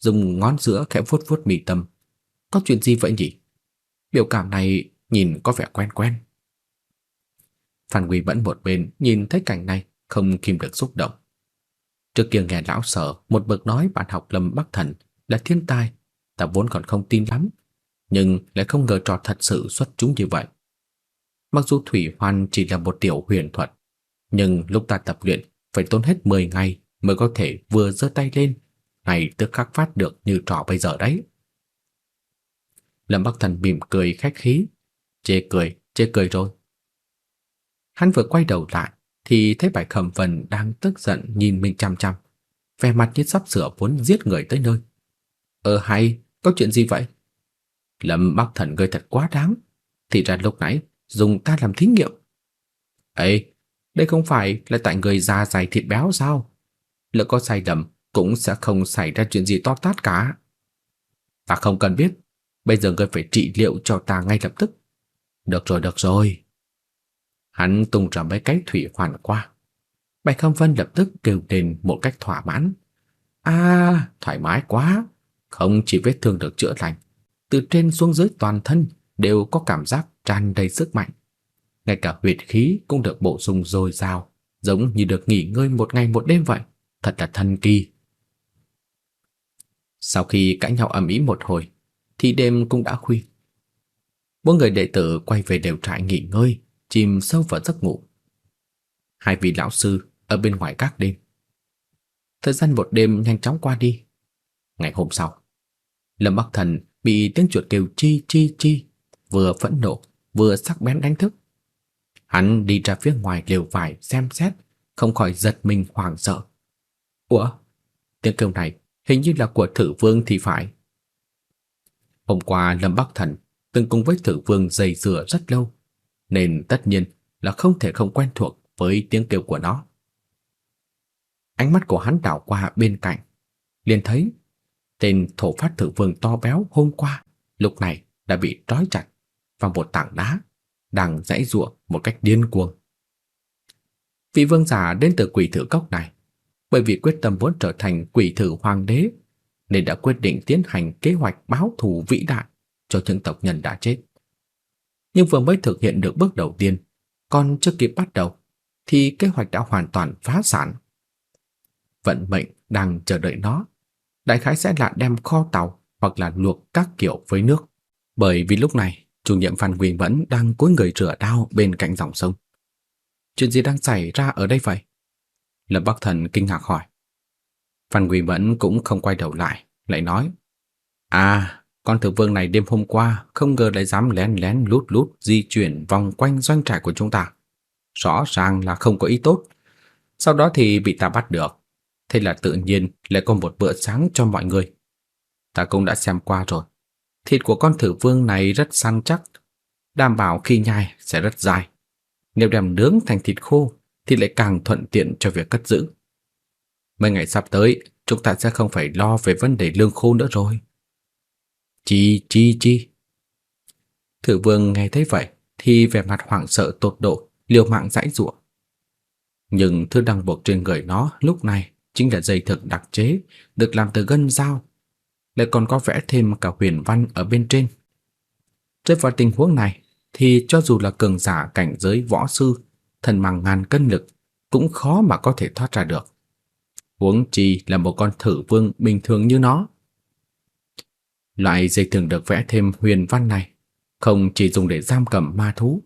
Speaker 2: dùng ngón giữa khẽ vuốt vuốt mì tâm. Có chuyện gì vậy nhỉ? Biểu cảm này nhìn có vẻ quen quen. Phan Quỳ vẫn một bên nhìn thấy cảnh này, không kìm được xúc động. Trước kia nghe lão sở một bậc nói bạn học Lâm Bắc Thần là thiên tài, ta vốn còn không tin lắm, nhưng lại không ngờ trò thật sự xuất chúng như vậy. Mặc dù thủy hoàn chỉ là một tiểu huyền thuật, nhưng lúc ta tập luyện phải tốn hết 10 ngày mới có thể vừa giơ tay lên, ngay tức khắc phát được như trò bây giờ đấy. Lâm Bắc Thần mỉm cười khách khí, chê cười, chê cười rồi. Hắn vừa quay đầu lại, thì thấy Bạch Khẩm Vân đang tức giận nhìn mình chằm chằm, vẻ mặt như sắp sửa muốn giết người tới nơi. "Ờ hay, có chuyện gì vậy?" Lâm Bắc Thần ngươi thật quá đáng, thì ra lúc nãy dùng ta làm thí nghiệm. "Ê, đây không phải là tại người da dày thịt béo sao? Lỡ có sai lầm cũng sẽ không xảy ra chuyện gì to tát cả." "Ta không cần biết, bây giờ ngươi phải trị liệu cho ta ngay lập tức." "Được rồi, được rồi." Hắn tung ra mấy cái thủy hoàn qua. Bạch Khâm Vân lập tức kêu lên một cách thỏa mãn. A, thoải mái quá, không chỉ vết thương được chữa lành, từ trên xuống dưới toàn thân đều có cảm giác tràn đầy sức mạnh. Ngay cả huyết khí cũng được bổ sung dồi dào, giống như được nghỉ ngơi một ngày một đêm vậy, thật là thần kỳ. Sau khi cãi nhau ầm ĩ một hồi, thì đêm cũng đã khuya. Bốn người đệ tử quay về đều trại nghỉ ngơi, chìm sâu vào giấc ngủ. Hai vị lão sư ở bên ngoài các đêm. Thời gian một đêm nhanh chóng qua đi. Ngày hôm sau, Lâm Bắc Thần bị tiếng chuột kêu chi chi chi, vừa phẫn nộ, vừa sắc bén đánh thức. Hắn đi ra phía ngoài lều vải xem xét, không khỏi giật mình hoảng sợ. Ủa? Tiếng kêu này hình như là của Thử Vương thì phải. Hôm qua Lâm Bắc Thần từng cùng với Thử Vương dày dừa rất lâu, nên tất nhiên là không thể không quen thuộc với tiếng kêu của nó. Ánh mắt của hắn đảo qua bên cạnh, liền thấy tên thổ phát Thử Vương to béo hôm qua lúc này đã bị trói chặt vào một tảng đá, đang giãy giụa một cách điên cuồng. Vị vương giả đến từ quỷ thử cốc này, bởi vì quyết tâm muốn trở thành quỷ thử hoàng đế, nên đã quyết định tiến hành kế hoạch báo thù vĩ đại cho những tộc nhân đã chết. Nhưng vừa mới thực hiện được bước đầu tiên, còn chưa kịp bắt đầu, thì kế hoạch đã hoàn toàn phá sản. Vận mệnh đang chờ đợi nó, đại khái sẽ là đem kho tàu hoặc là luộc các kiểu với nước. Bởi vì lúc này, chủ nhiệm Phan Quỳnh vẫn đang cúi người rửa đao bên cạnh dòng sông. Chuyện gì đang xảy ra ở đây vậy? Lâm Bắc Thần kinh ngạc hỏi. Phan Quỳ Mẫn cũng không quay đầu lại, lại nói: "À, con thử vương này đêm hôm qua không ngờ lại dám lén lén lút lút di chuyển vòng quanh doanh trại của chúng ta. Rõ ràng là không có ý tốt. Sau đó thì bị ta bắt được. Thế là tự nhiên lại có một bữa sáng cho mọi người. Ta cũng đã xem qua rồi. Thịt của con thử vương này rất săn chắc, đảm bảo khi nhai sẽ rất dai. Nếu đem nướng thành thịt khô thì lại càng thuận tiện cho việc cất giữ. Mấy ngày sắp tới, chúng ta sẽ không phải lo về vấn đề lương khô nữa rồi. Chi chi chi. Thử vương nghe thấy vậy thì vẻ mặt hoảng sợ tột độ, liều mạng giãy giụa. Nhưng thứ đang buộc trên người nó lúc này chính là dây thực đặc chế được làm từ gân dao, lại còn có vẽ thêm cả huyền văn ở bên trên. Rơi vào tình huống này thì cho dù là cường giả cảnh giới võ sư, thần mang ngàn cân lực cũng khó mà có thể thoát ra được. Huống chi là một con thử vương bình thường như nó. Loại dây thường được vẽ thêm huyền văn này không chỉ dùng để giam cầm ma thú,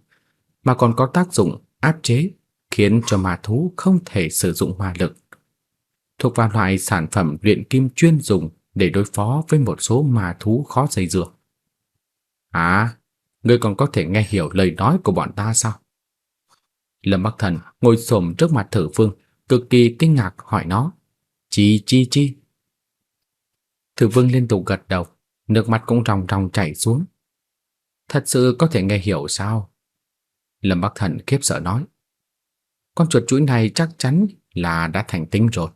Speaker 2: mà còn có tác dụng áp chế, khiến cho ma thú không thể sử dụng ma lực. Thuộc vào loại sản phẩm luyện kim chuyên dùng để đối phó với một số ma thú khó dây dưa. À, ngươi còn có thể nghe hiểu lời nói của bọn ta sao? Lâm Bắc Thần ngồi xổm trước mặt Thử Vương, cực kỳ kinh ngạc hỏi nó: "Chi chi chi?" Thử Vương liên tục gật đầu, nước mắt cũng ròng ròng chảy xuống. Thật sự có thể nghe hiểu sao? Lâm Bắc Thần khiếp sợ nói. Con chuột chuỗi này chắc chắn là đã thành tinh rồi.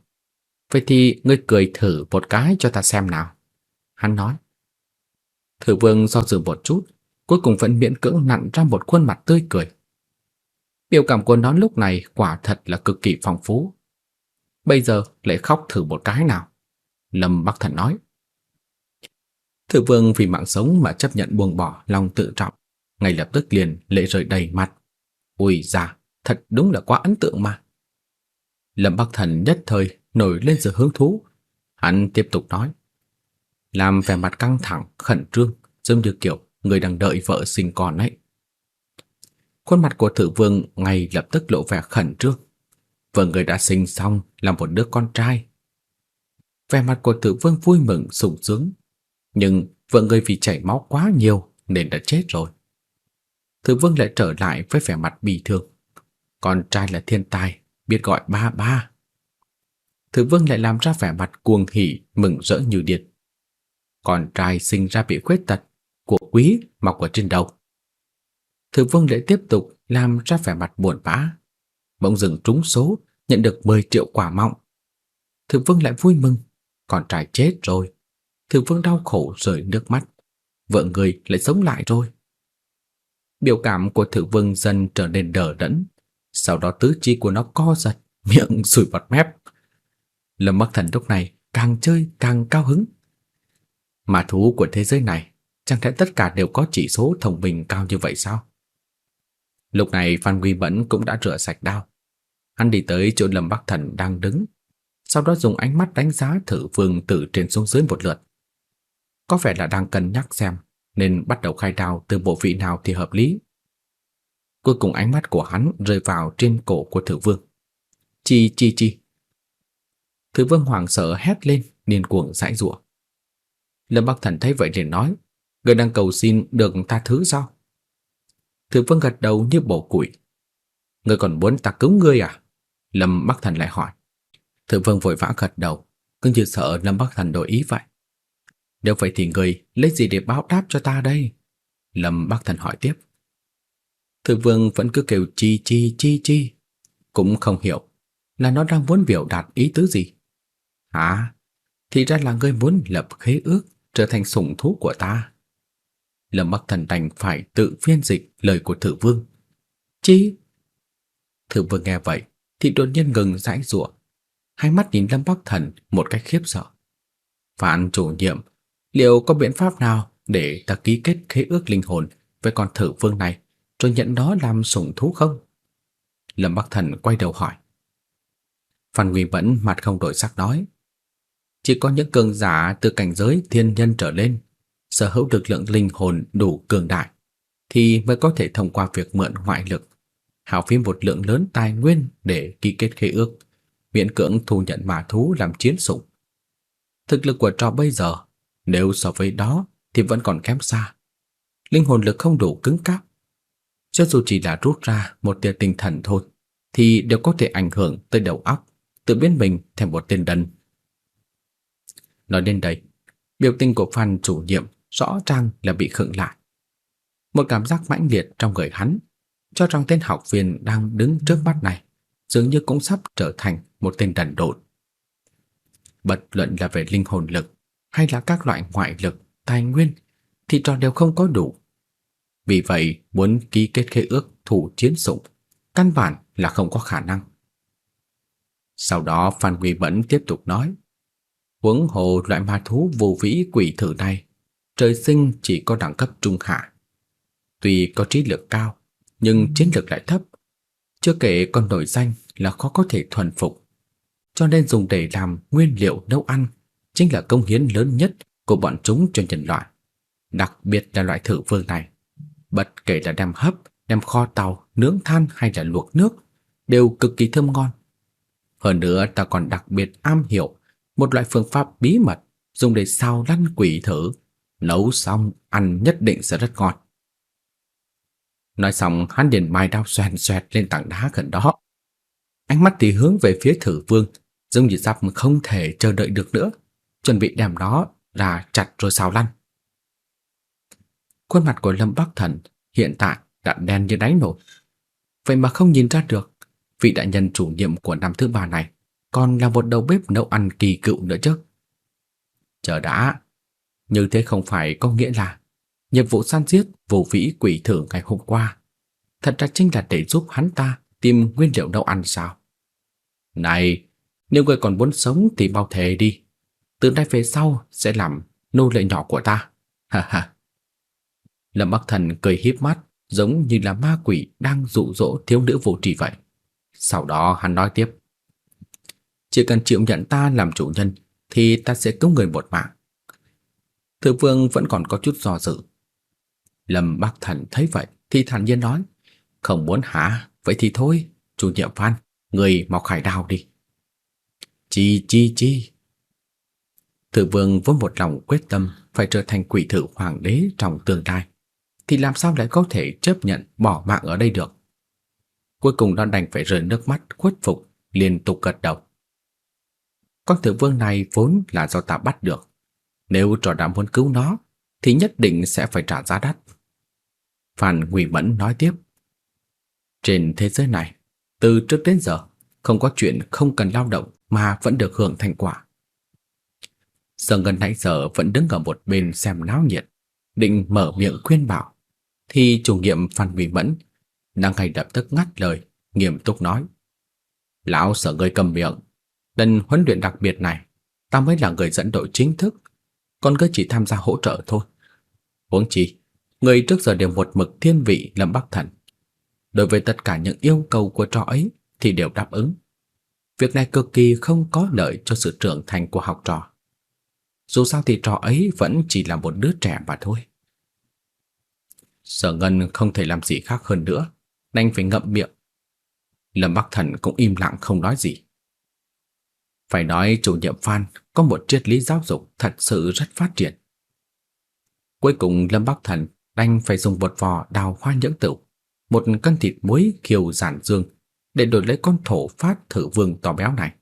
Speaker 2: Vậy thì ngươi cười thử một cái cho ta xem nào. Hắn nói. Thử vương do dự một chút, cuối cùng vẫn miễn cưỡng nặn ra một khuôn mặt tươi cười. Biểu cảm của nó lúc này quả thật là cực kỳ phong phú. Bây giờ lại khóc thử một cái nào. Lâm Bắc Thần nói. Thử vương vì mạng sống mà chấp nhận buông bỏ lòng tự trọng, ngay lập tức liền lệ rơi đầy mặt. Ui da, thật đúng là quá ấn tượng mà. Lâm Bắc Thần nhất thời nổi lên sự hứng thú. Hắn tiếp tục nói. Làm vẻ mặt căng thẳng, khẩn trương, giống như kiểu người đang đợi vợ sinh con ấy. Khuôn mặt của thử vương ngay lập tức lộ vẻ khẩn trương. Vợ người đã sinh xong là một đứa con trai. Vẻ mặt của thử vương vui mừng sùng sướng, nhưng vợ người vì chảy máu quá nhiều nên đã chết rồi. Tử vương lại trở lại với vẻ mặt bị thương. Con trai là thiên tài, biết gọi ba ba. Tử vương lại làm ra vẻ mặt cuồng hỉ, mừng rỡ như điên. Con trai sinh ra bị khuyết tật, của quý mọc ở trên đầu. Thư Vương lại tiếp tục làm ra vẻ mặt buồn bã. Bỗng dừng trúng số, nhận được 10 triệu quả mọng. Thư Vương lại vui mừng, con trai chết rồi. Thư Vương đau khổ rơi nước mắt, vợ người lại sống lại rồi. Biểu cảm của Thử Vương dần trở nên đờ đẫn, sau đó tứ chi của nó co giật, miệng sùi bọt mép. Lâm Bắc Thần lúc này càng chơi càng cao hứng. Mà thú của thế giới này chẳng lẽ tất cả đều có chỉ số thông minh cao như vậy sao? Lúc này Phan Quy Bẫn cũng đã rửa sạch đao. Hắn đi tới chỗ Lâm Bắc Thần đang đứng, sau đó dùng ánh mắt đánh giá thử vương từ trên xuống dưới một lượt. Có vẻ là đang cân nhắc xem nên bắt đầu khai đao từ bộ vị nào thì hợp lý. Cuối cùng ánh mắt của hắn rơi vào trên cổ của thử vương. Chi chi chi. Thử vương hoảng sợ hét lên, điên cuồng giãy giụa. Lâm Bắc Thần thấy vậy liền nói, người đang cầu xin được tha thứ sao? Thử vương gật đầu như bổ củi. Người còn muốn ta cứu ngươi à? Lâm Bắc Thần lại hỏi. Thử vương vội vã gật đầu, cứ như sợ Lâm Bắc Thần đổi ý vậy. Nếu vậy thì người lấy gì để báo đáp cho ta đây? Lâm Bắc Thần hỏi tiếp. Thư vương vẫn cứ kêu chi chi chi chi. Cũng không hiểu là nó đang muốn biểu đạt ý tứ gì. Hả? Thì ra là ngươi muốn lập khế ước trở thành sủng thú của ta. Lâm Bắc Thần đành phải tự phiên dịch lời của Thử Vương. Chi? Thử Vương nghe vậy thì đột nhiên ngừng giãy giụa, hai mắt nhìn Lâm Bắc Thần một cách khiếp sợ. Phản chủ nhiệm, liệu có biện pháp nào để ta ký kết khế ước linh hồn với con Thử Vương này rồi nhận nó làm sủng thú không? Lâm Bắc Thần quay đầu hỏi. Phan Nguyên vẫn mặt không đổi sắc nói. Chỉ có những cường giả từ cảnh giới thiên nhân trở lên, sở hữu lực lượng linh hồn đủ cường đại, thì mới có thể thông qua việc mượn ngoại lực, hao phí một lượng lớn tài nguyên để ký kết khế ước, miễn cưỡng thu nhận ma thú làm chiến sủng. Thực lực của trò bây giờ, nếu so với đó thì vẫn còn kém xa. Linh hồn lực không đủ cứng cáp, cho dù chỉ là rút ra một tia tinh thần thôi, thì đều có thể ảnh hưởng tới đầu óc, tự biến mình thành một tên đần. Nói đến đây, biểu tình của Phan chủ nhiệm rõ ràng là bị khựng lại. Một cảm giác mãnh liệt trong người hắn, cho rằng tên học viên đang đứng trước mắt này dường như cũng sắp trở thành một tên đần độn. Bất luận là về linh hồn lực hay là các loại ngoại lực, tài nguyên thì tròn đều không có đủ vì vậy, muốn ký kết khế ước thủ chiến sủng, căn bản là không có khả năng. Sau đó Phan Quy Bẩn tiếp tục nói, huống hồ loại ma thú vô vĩ quỷ thử này, trời sinh chỉ có đẳng cấp trung hạ. Tuy có trí lực cao, nhưng chiến lực lại thấp. Chưa kể còn nổi danh là khó có thể thuần phục. Cho nên dùng để làm nguyên liệu nấu ăn chính là công hiến lớn nhất của bọn chúng cho nhân loại. Đặc biệt là loại thử vương này bất kể là đem hấp, đem kho tàu, nướng than hay là luộc nước, đều cực kỳ thơm ngon. Hơn nữa ta còn đặc biệt am hiểu một loại phương pháp bí mật dùng để sao lăn quỷ thử, nấu xong ăn nhất định sẽ rất ngon. Nói xong hắn liền mai đao xoèn xoẹt lên tảng đá gần đó. Ánh mắt thì hướng về phía thử vương, giống như sắp không thể chờ đợi được nữa, chuẩn bị đem nó ra chặt rồi xào lăn. Khuôn mặt của Lâm Bắc Thần hiện tại đã đen như đáy nồi. Vậy mà không nhìn ra được, vị đại nhân chủ nhiệm của năm thứ ba này còn là một đầu bếp nấu ăn kỳ cựu nữa chứ. Chờ đã, như thế không phải có nghĩa là nhiệm vụ săn giết vô vĩ quỷ thử ngày hôm qua thật ra chính là để giúp hắn ta tìm nguyên liệu nấu ăn sao? Này, nếu ngươi còn muốn sống thì bao thề đi. Từ nay về sau sẽ làm nô lệ nhỏ của ta. Ha ha. Lâm Bắc Thần cười híp mắt, giống như là ma quỷ đang dụ dỗ thiếu nữ vô tri vậy. Sau đó hắn nói tiếp: "Chỉ cần chịu nhận ta làm chủ nhân thì ta sẽ cứu người một mạng." Thư Vương vẫn còn có chút do dự. Lâm Bắc Thần thấy vậy thì thản nhiên nói: "Không muốn hả? Vậy thì thôi, chủ nhiệm Phan, người mau hải đào đi." Chi chi chi. Thư Vương vốn một lòng quyết tâm phải trở thành quỷ thử hoàng đế trong tương lai thì làm sao lại có thể chấp nhận bỏ mạng ở đây được. Cuối cùng nó đành phải rơi nước mắt khuất phục, liên tục gật đầu. Con tử vương này vốn là do ta bắt được. Nếu trò đã muốn cứu nó, thì nhất định sẽ phải trả giá đắt. Phan Ngụy Mẫn nói tiếp. Trên thế giới này, từ trước đến giờ, không có chuyện không cần lao động mà vẫn được hưởng thành quả. Sở Ngân nãy giờ vẫn đứng ở một bên xem náo nhiệt, định mở miệng khuyên bảo thì chủ nhiệm Phan Huy Mẫn đang ngay lập tức ngắt lời, nghiêm túc nói: Lão sở ngươi cầm miệng. Lần huấn luyện đặc biệt này, ta mới là người dẫn đội chính thức, còn ngươi chỉ tham gia hỗ trợ thôi. Huống chi, người trước giờ đều một mực thiên vị Lâm Bắc Thần. Đối với tất cả những yêu cầu của trò ấy thì đều đáp ứng. Việc này cực kỳ không có lợi cho sự trưởng thành của học trò. Dù sao thì trò ấy vẫn chỉ là một đứa trẻ mà thôi. Sở Ngân không thể làm gì khác hơn nữa, đành phải ngậm miệng. Lâm Bắc Thần cũng im lặng không nói gì. Phải nói chủ nhiệm Phan có một triết lý giáo dục thật sự rất phát triển. Cuối cùng Lâm Bắc Thần đành phải dùng bột vò đào hoa nhưỡng tửu, một cân thịt muối kiều giản dương để đổi lấy con thổ phát thử vương to béo này.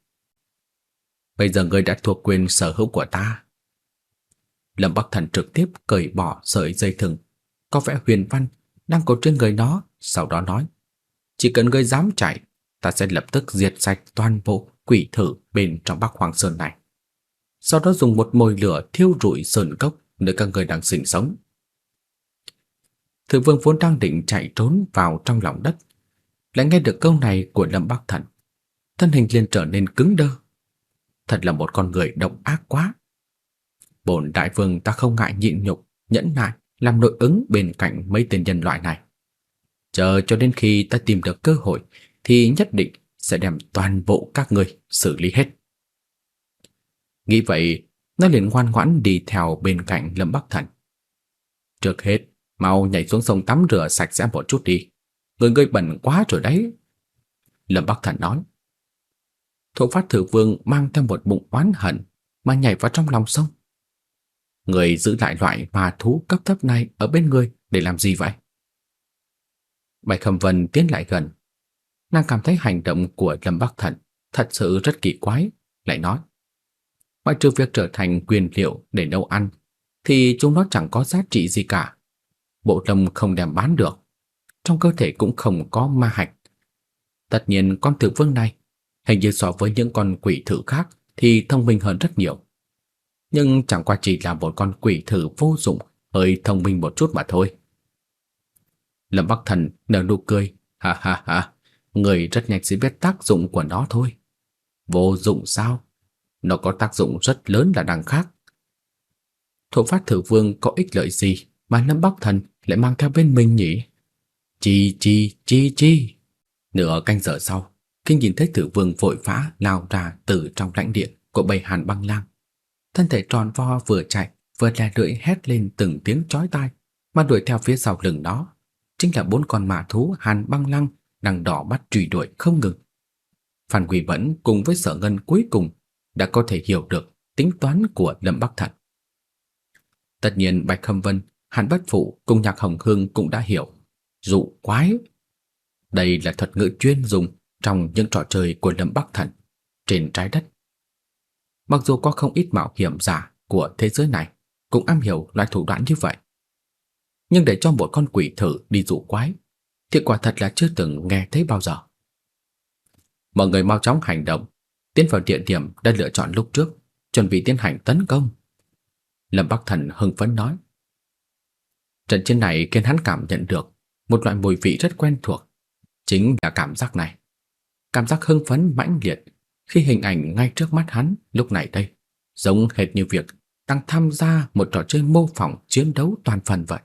Speaker 2: Bây giờ ngươi đã thuộc quyền sở hữu của ta. Lâm Bắc Thần trực tiếp cởi bỏ sợi dây thừng, có vẻ huyền văn đang cột trên người nó, sau đó nói: "Chỉ cần ngươi dám chạy, ta sẽ lập tức diệt sạch toàn bộ quỷ thử bên trong Bắc Hoàng Sơn này." Sau đó dùng một mồi lửa thiêu rụi sơn cốc nơi các người đang sinh sống. Thử Vương vốn đang định chạy trốn vào trong lòng đất, lại nghe được câu này của Lâm Bắc Thần, thân hình liền trở nên cứng đơ. Thật là một con người độc ác quá. Bổn đại vương ta không ngại nhịn nhục, nhẫn nại làm nội ứng bên cạnh mấy tên nhân loại này. Chờ cho đến khi ta tìm được cơ hội thì nhất định sẽ đem toàn bộ các ngươi xử lý hết. Nghĩ vậy, nó liền ngoan ngoãn đi theo bên cạnh Lâm Bắc Thần. Trước hết, mau nhảy xuống sông tắm rửa sạch sẽ một chút đi. Người ngươi bẩn quá rồi đấy. Lâm Bắc Thần nói. Thổ phát thử vương mang theo một bụng oán hận mà nhảy vào trong lòng sông. Người giữ lại loại ma thú cấp thấp này ở bên người để làm gì vậy? Bạch Khâm Vân tiến lại gần. Nàng cảm thấy hành động của Lâm Bắc Thần thật sự rất kỳ quái, lại nói. Ngoại trừ việc trở thành quyền liệu để nấu ăn, thì chúng nó chẳng có giá trị gì cả. Bộ lông không đem bán được, trong cơ thể cũng không có ma hạch. Tất nhiên con thử vương này, hình như so với những con quỷ thử khác thì thông minh hơn rất nhiều. Nhưng chẳng qua chỉ là một con quỷ thử vô dụng, hơi thông minh một chút mà thôi. Lâm Bắc Thần nở nụ cười, ha ha ha, người rất nhanh sẽ biết tác dụng của nó thôi. Vô dụng sao? Nó có tác dụng rất lớn là đằng khác. Thổ phát thử vương có ích lợi gì mà Lâm Bắc Thần lại mang theo bên mình nhỉ? Chi chi chi chi. Nửa canh giờ sau, khi nhìn thấy thử Vương vội vã lao ra từ trong lãnh địa của bầy Hàn Băng Lang, thân thể tròn vo vừa chạy vừa lè lưỡi hét lên từng tiếng chói tai, mà đuổi theo phía sau lưng đó chính là bốn con mã thú Hàn Băng lăng đang đỏ mắt truy đuổi không ngừng. Phan Quỳ Bẫn cùng với Sở Ngân cuối cùng đã có thể hiểu được tính toán của Lâm Bắc Thần. Tất nhiên Bạch Khâm Vân, Hàn Bất Phụ cùng Nhạc Hồng Hương cũng đã hiểu dụ quái. Đây là thuật ngữ chuyên dùng trong những trò chơi của Lâm Bắc Thần trên trái đất. Mặc dù có không ít mạo hiểm giả của thế giới này cũng am hiểu loại thủ đoạn như vậy, nhưng để cho một con quỷ thử đi dụ quái thì quả thật là chưa từng nghe thấy bao giờ. Mọi người mau chóng hành động, tiến vào địa điểm đã lựa chọn lúc trước, chuẩn bị tiến hành tấn công. Lâm Bắc Thần hưng phấn nói. Trận chiến này khiến hắn cảm nhận được một loại mùi vị rất quen thuộc, chính là cảm giác này. Cảm giác hưng phấn mãnh liệt khi hình ảnh ngay trước mắt hắn lúc này đây, giống hệt như việc đang tham gia một trò chơi mô phỏng chiến đấu toàn phần vậy.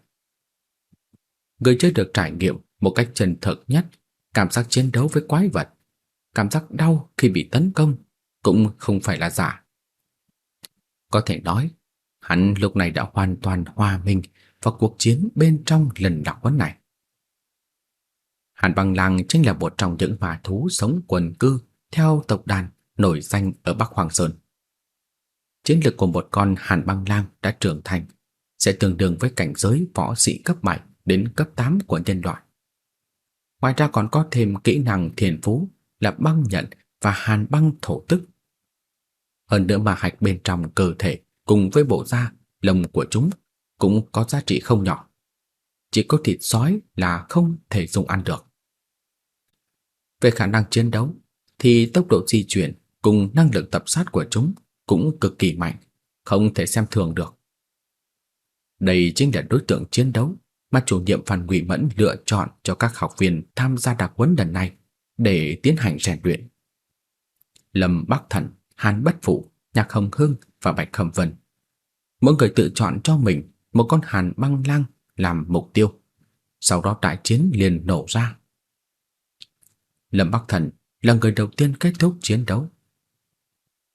Speaker 2: Người chơi được trải nghiệm một cách chân thực nhất cảm giác chiến đấu với quái vật, cảm giác đau khi bị tấn công cũng không phải là giả. Có thể nói, hắn lúc này đã hoàn toàn hòa mình vào cuộc chiến bên trong lần đặc huấn này. Hàn Băng Lang chính là một trong những ma thú sống quần cư theo tộc đàn nổi danh ở Bắc Hoàng Sơn. Chiến lực của một con Hàn Băng Lang đã trưởng thành sẽ tương đương với cảnh giới võ sĩ cấp 7 đến cấp 8 của nhân loại. Ngoài ra còn có thêm kỹ năng thiền phú là băng nhận và hàn băng thổ tức. Hơn nữa mà hạch bên trong cơ thể cùng với bộ da, lông của chúng cũng có giá trị không nhỏ. Chỉ có thịt sói là không thể dùng ăn được. Về khả năng chiến đấu thì tốc độ di chuyển cùng năng lực tập sát của chúng cũng cực kỳ mạnh, không thể xem thường được. Đây chính là đối tượng chiến đấu mà chủ nhiệm Phan Ngụy Mẫn lựa chọn cho các học viên tham gia đặc huấn lần này để tiến hành rèn luyện. Lâm Bắc Thần, Hàn Bất Phụ, Nhạc Hồng Hương và Bạch Khâm Vân. Mỗi người tự chọn cho mình một con Hàn băng lang làm mục tiêu. Sau đó đại chiến liền nổ ra. Lâm Bắc Thần là người đầu tiên kết thúc chiến đấu.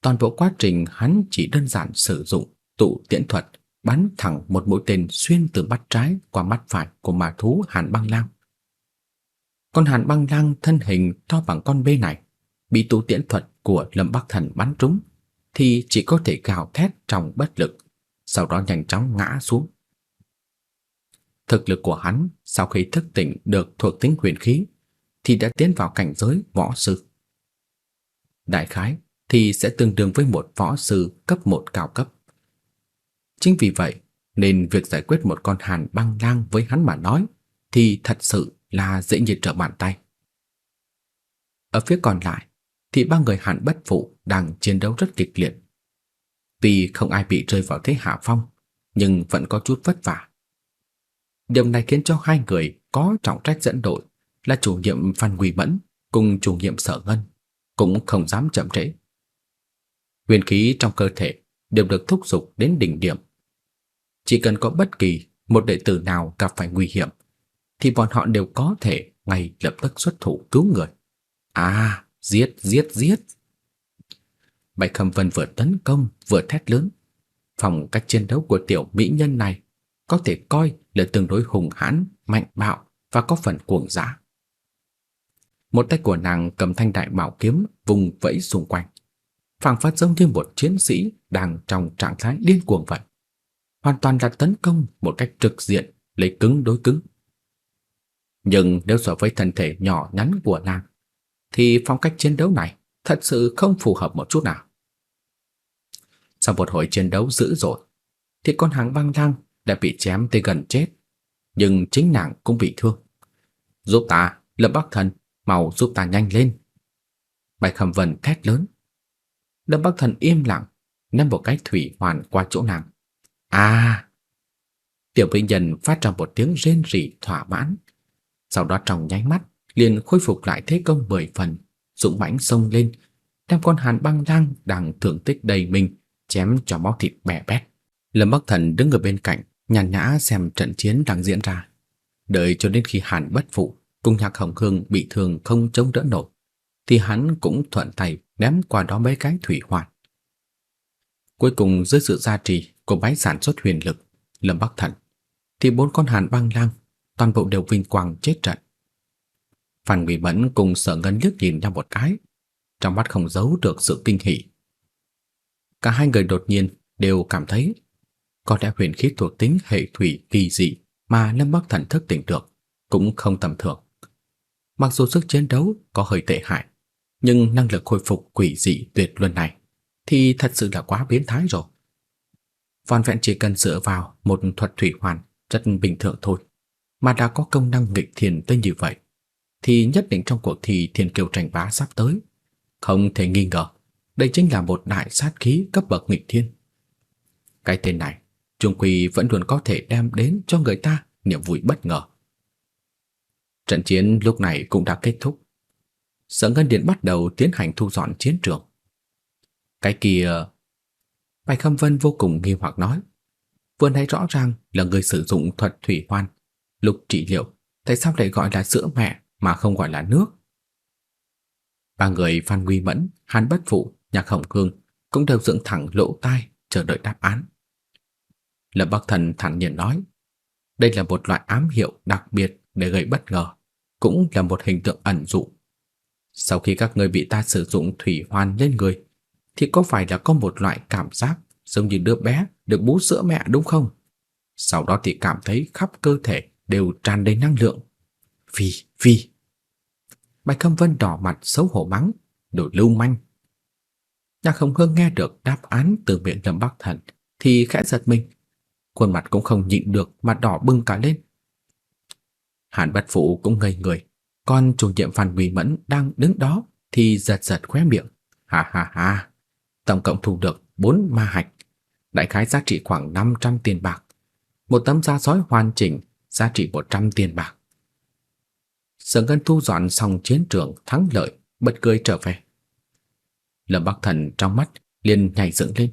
Speaker 2: Toàn bộ quá trình hắn chỉ đơn giản sử dụng tụ tiễn thuật bắn thẳng một mũi tên xuyên từ mắt trái qua mắt phải của ma thú Hàn Băng Lang. Con Hàn Băng Lang thân hình to bằng con bê này, bị tụ tiễn thuật của Lâm Bắc Thần bắn trúng thì chỉ có thể gào thét trong bất lực, sau đó nhanh chóng ngã xuống. Thực lực của hắn sau khi thức tỉnh được thuộc tính huyền khí thì đã tiến vào cảnh giới võ sư. Đại khái thì sẽ tương đương với một võ sư cấp 1 cao cấp. Chính vì vậy, nên việc giải quyết một con hàn băng lang với hắn mà nói thì thật sự là dễ như trở bàn tay. Ở phía còn lại thì ba người hàn bất phụ đang chiến đấu rất kịch liệt. Tuy không ai bị rơi vào thế hạ phong, nhưng vẫn có chút vất vả. Điều này khiến cho hai người có trọng trách dẫn đội là chủ nhiệm Phan Quỳ Mẫn cùng chủ nhiệm Sở Ngân cũng không dám chậm trễ. Huyền khí trong cơ thể đều được thúc giục đến đỉnh điểm. Chỉ cần có bất kỳ một đệ tử nào gặp phải nguy hiểm thì bọn họ đều có thể ngay lập tức xuất thủ cứu người. À, giết, giết, giết. Bạch Khâm Vân vừa tấn công vừa thét lớn. Phòng cách chiến đấu của tiểu mỹ nhân này có thể coi là tương đối hùng hãn, mạnh bạo và có phần cuồng dã. Một tay của nàng cầm thanh đại bảo kiếm vùng vẫy xung quanh, phảng phất giống như một chiến sĩ đang trong trạng thái điên cuồng vậy. Hoàn toàn là tấn công một cách trực diện, lấy cứng đối cứng. Nhưng nếu so với thân thể nhỏ nhắn của nàng, thì phong cách chiến đấu này thật sự không phù hợp một chút nào. Sau một hồi chiến đấu dữ dội, thì con hàng băng lang đã bị chém tới gần chết, nhưng chính nàng cũng bị thương. Giúp ta, Lâm Bắc Thần, mau giúp ta nhanh lên. Bạch Khâm Vân thét lớn. Lâm Bắc Thần im lặng, ném một cái thủy hoàn qua chỗ nàng. À! Tiểu bệnh nhân phát ra một tiếng rên rỉ thỏa mãn. Sau đó trong nháy mắt, liền khôi phục lại thế công mười phần, dũng mãnh xông lên, đem con hàn băng lang đang thưởng tích đầy mình chém cho máu thịt bè bét. Lâm Bắc Thần đứng ở bên cạnh, nhàn nhã xem trận chiến đang diễn ra, đợi cho đến khi Hàn Bất Phụ cùng Nhạc Hồng Khương bị thương không chống đỡ nổi, thì hắn cũng thuận tay ném qua đó mấy cái thủy hoàn. Cuối cùng dưới sự gia trì của máy sản xuất huyền lực, Lâm Bắc Thần, thì bốn con Hàn băng lang toàn bộ đều vinh quang chết trận. Phan Ngụy Mẫn cùng Sở Ngân liếc nhìn nhau một cái, trong mắt không giấu được sự kinh hỉ. Cả hai người đột nhiên đều cảm thấy có lẽ huyền khí thuộc tính hệ thủy kỳ dị mà Lâm Bắc Thần thức tỉnh được cũng không tầm thường. Mặc dù sức chiến đấu có hơi tệ hại, nhưng năng lực hồi phục quỷ dị tuyệt luân này thì thật sự là quá biến thái rồi. Vòn vẹn chỉ cần dựa vào một thuật thủy hoàn rất bình thường thôi, mà đã có công năng nghịch thiên tới như vậy, thì nhất định trong cuộc thi thiên kiều tranh bá sắp tới, không thể nghi ngờ, đây chính là một đại sát khí cấp bậc nghịch thiên. Cái tên này, Trung Quy vẫn luôn có thể đem đến cho người ta niềm vui bất ngờ. Trận chiến lúc này cũng đã kết thúc. Sở Ngân Điện bắt đầu tiến hành thu dọn chiến trường. Cái kia... Bạch Khâm Vân vô cùng nghi hoặc nói. Vừa nãy rõ ràng là người sử dụng thuật thủy hoan, lục trị liệu, tại sao lại gọi là sữa mẹ mà không gọi là nước? Ba người Phan Nguy Mẫn, Hàn Bất Phụ, Nhạc Hồng Cương cũng đều dựng thẳng lỗ tai chờ đợi đáp án. Lâm Bắc Thần thản nhiên nói, đây là một loại ám hiệu đặc biệt để gây bất ngờ, cũng là một hình tượng ẩn dụ. Sau khi các người bị ta sử dụng thủy hoàn lên người, thì có phải là có một loại cảm giác giống như đứa bé được bú sữa mẹ đúng không? Sau đó thì cảm thấy khắp cơ thể đều tràn đầy năng lượng. Phi, phi. Bạch Khâm Vân đỏ mặt xấu hổ mắng, đồ lưu manh. Nhạc Hồng Hương nghe được đáp án từ miệng Lâm Bắc Thần thì khẽ giật mình. Khuôn mặt cũng không nhịn được mà đỏ bừng cả lên. Hàn Bất Phụ cũng ngây người, Con chủ nhiệm Phan Quỳ Mẫn đang đứng đó thì giật giật khóe miệng. Ha ha ha, tổng cộng thu được 4 ma hạch, đại khái giá trị khoảng 500 tiền bạc. Một tấm da sói hoàn chỉnh, giá trị 100 tiền bạc. Sở Ngân thu dọn xong chiến trường thắng lợi, bật cười trở về. Lâm Bắc Thần trong mắt liền nhảy dựng lên.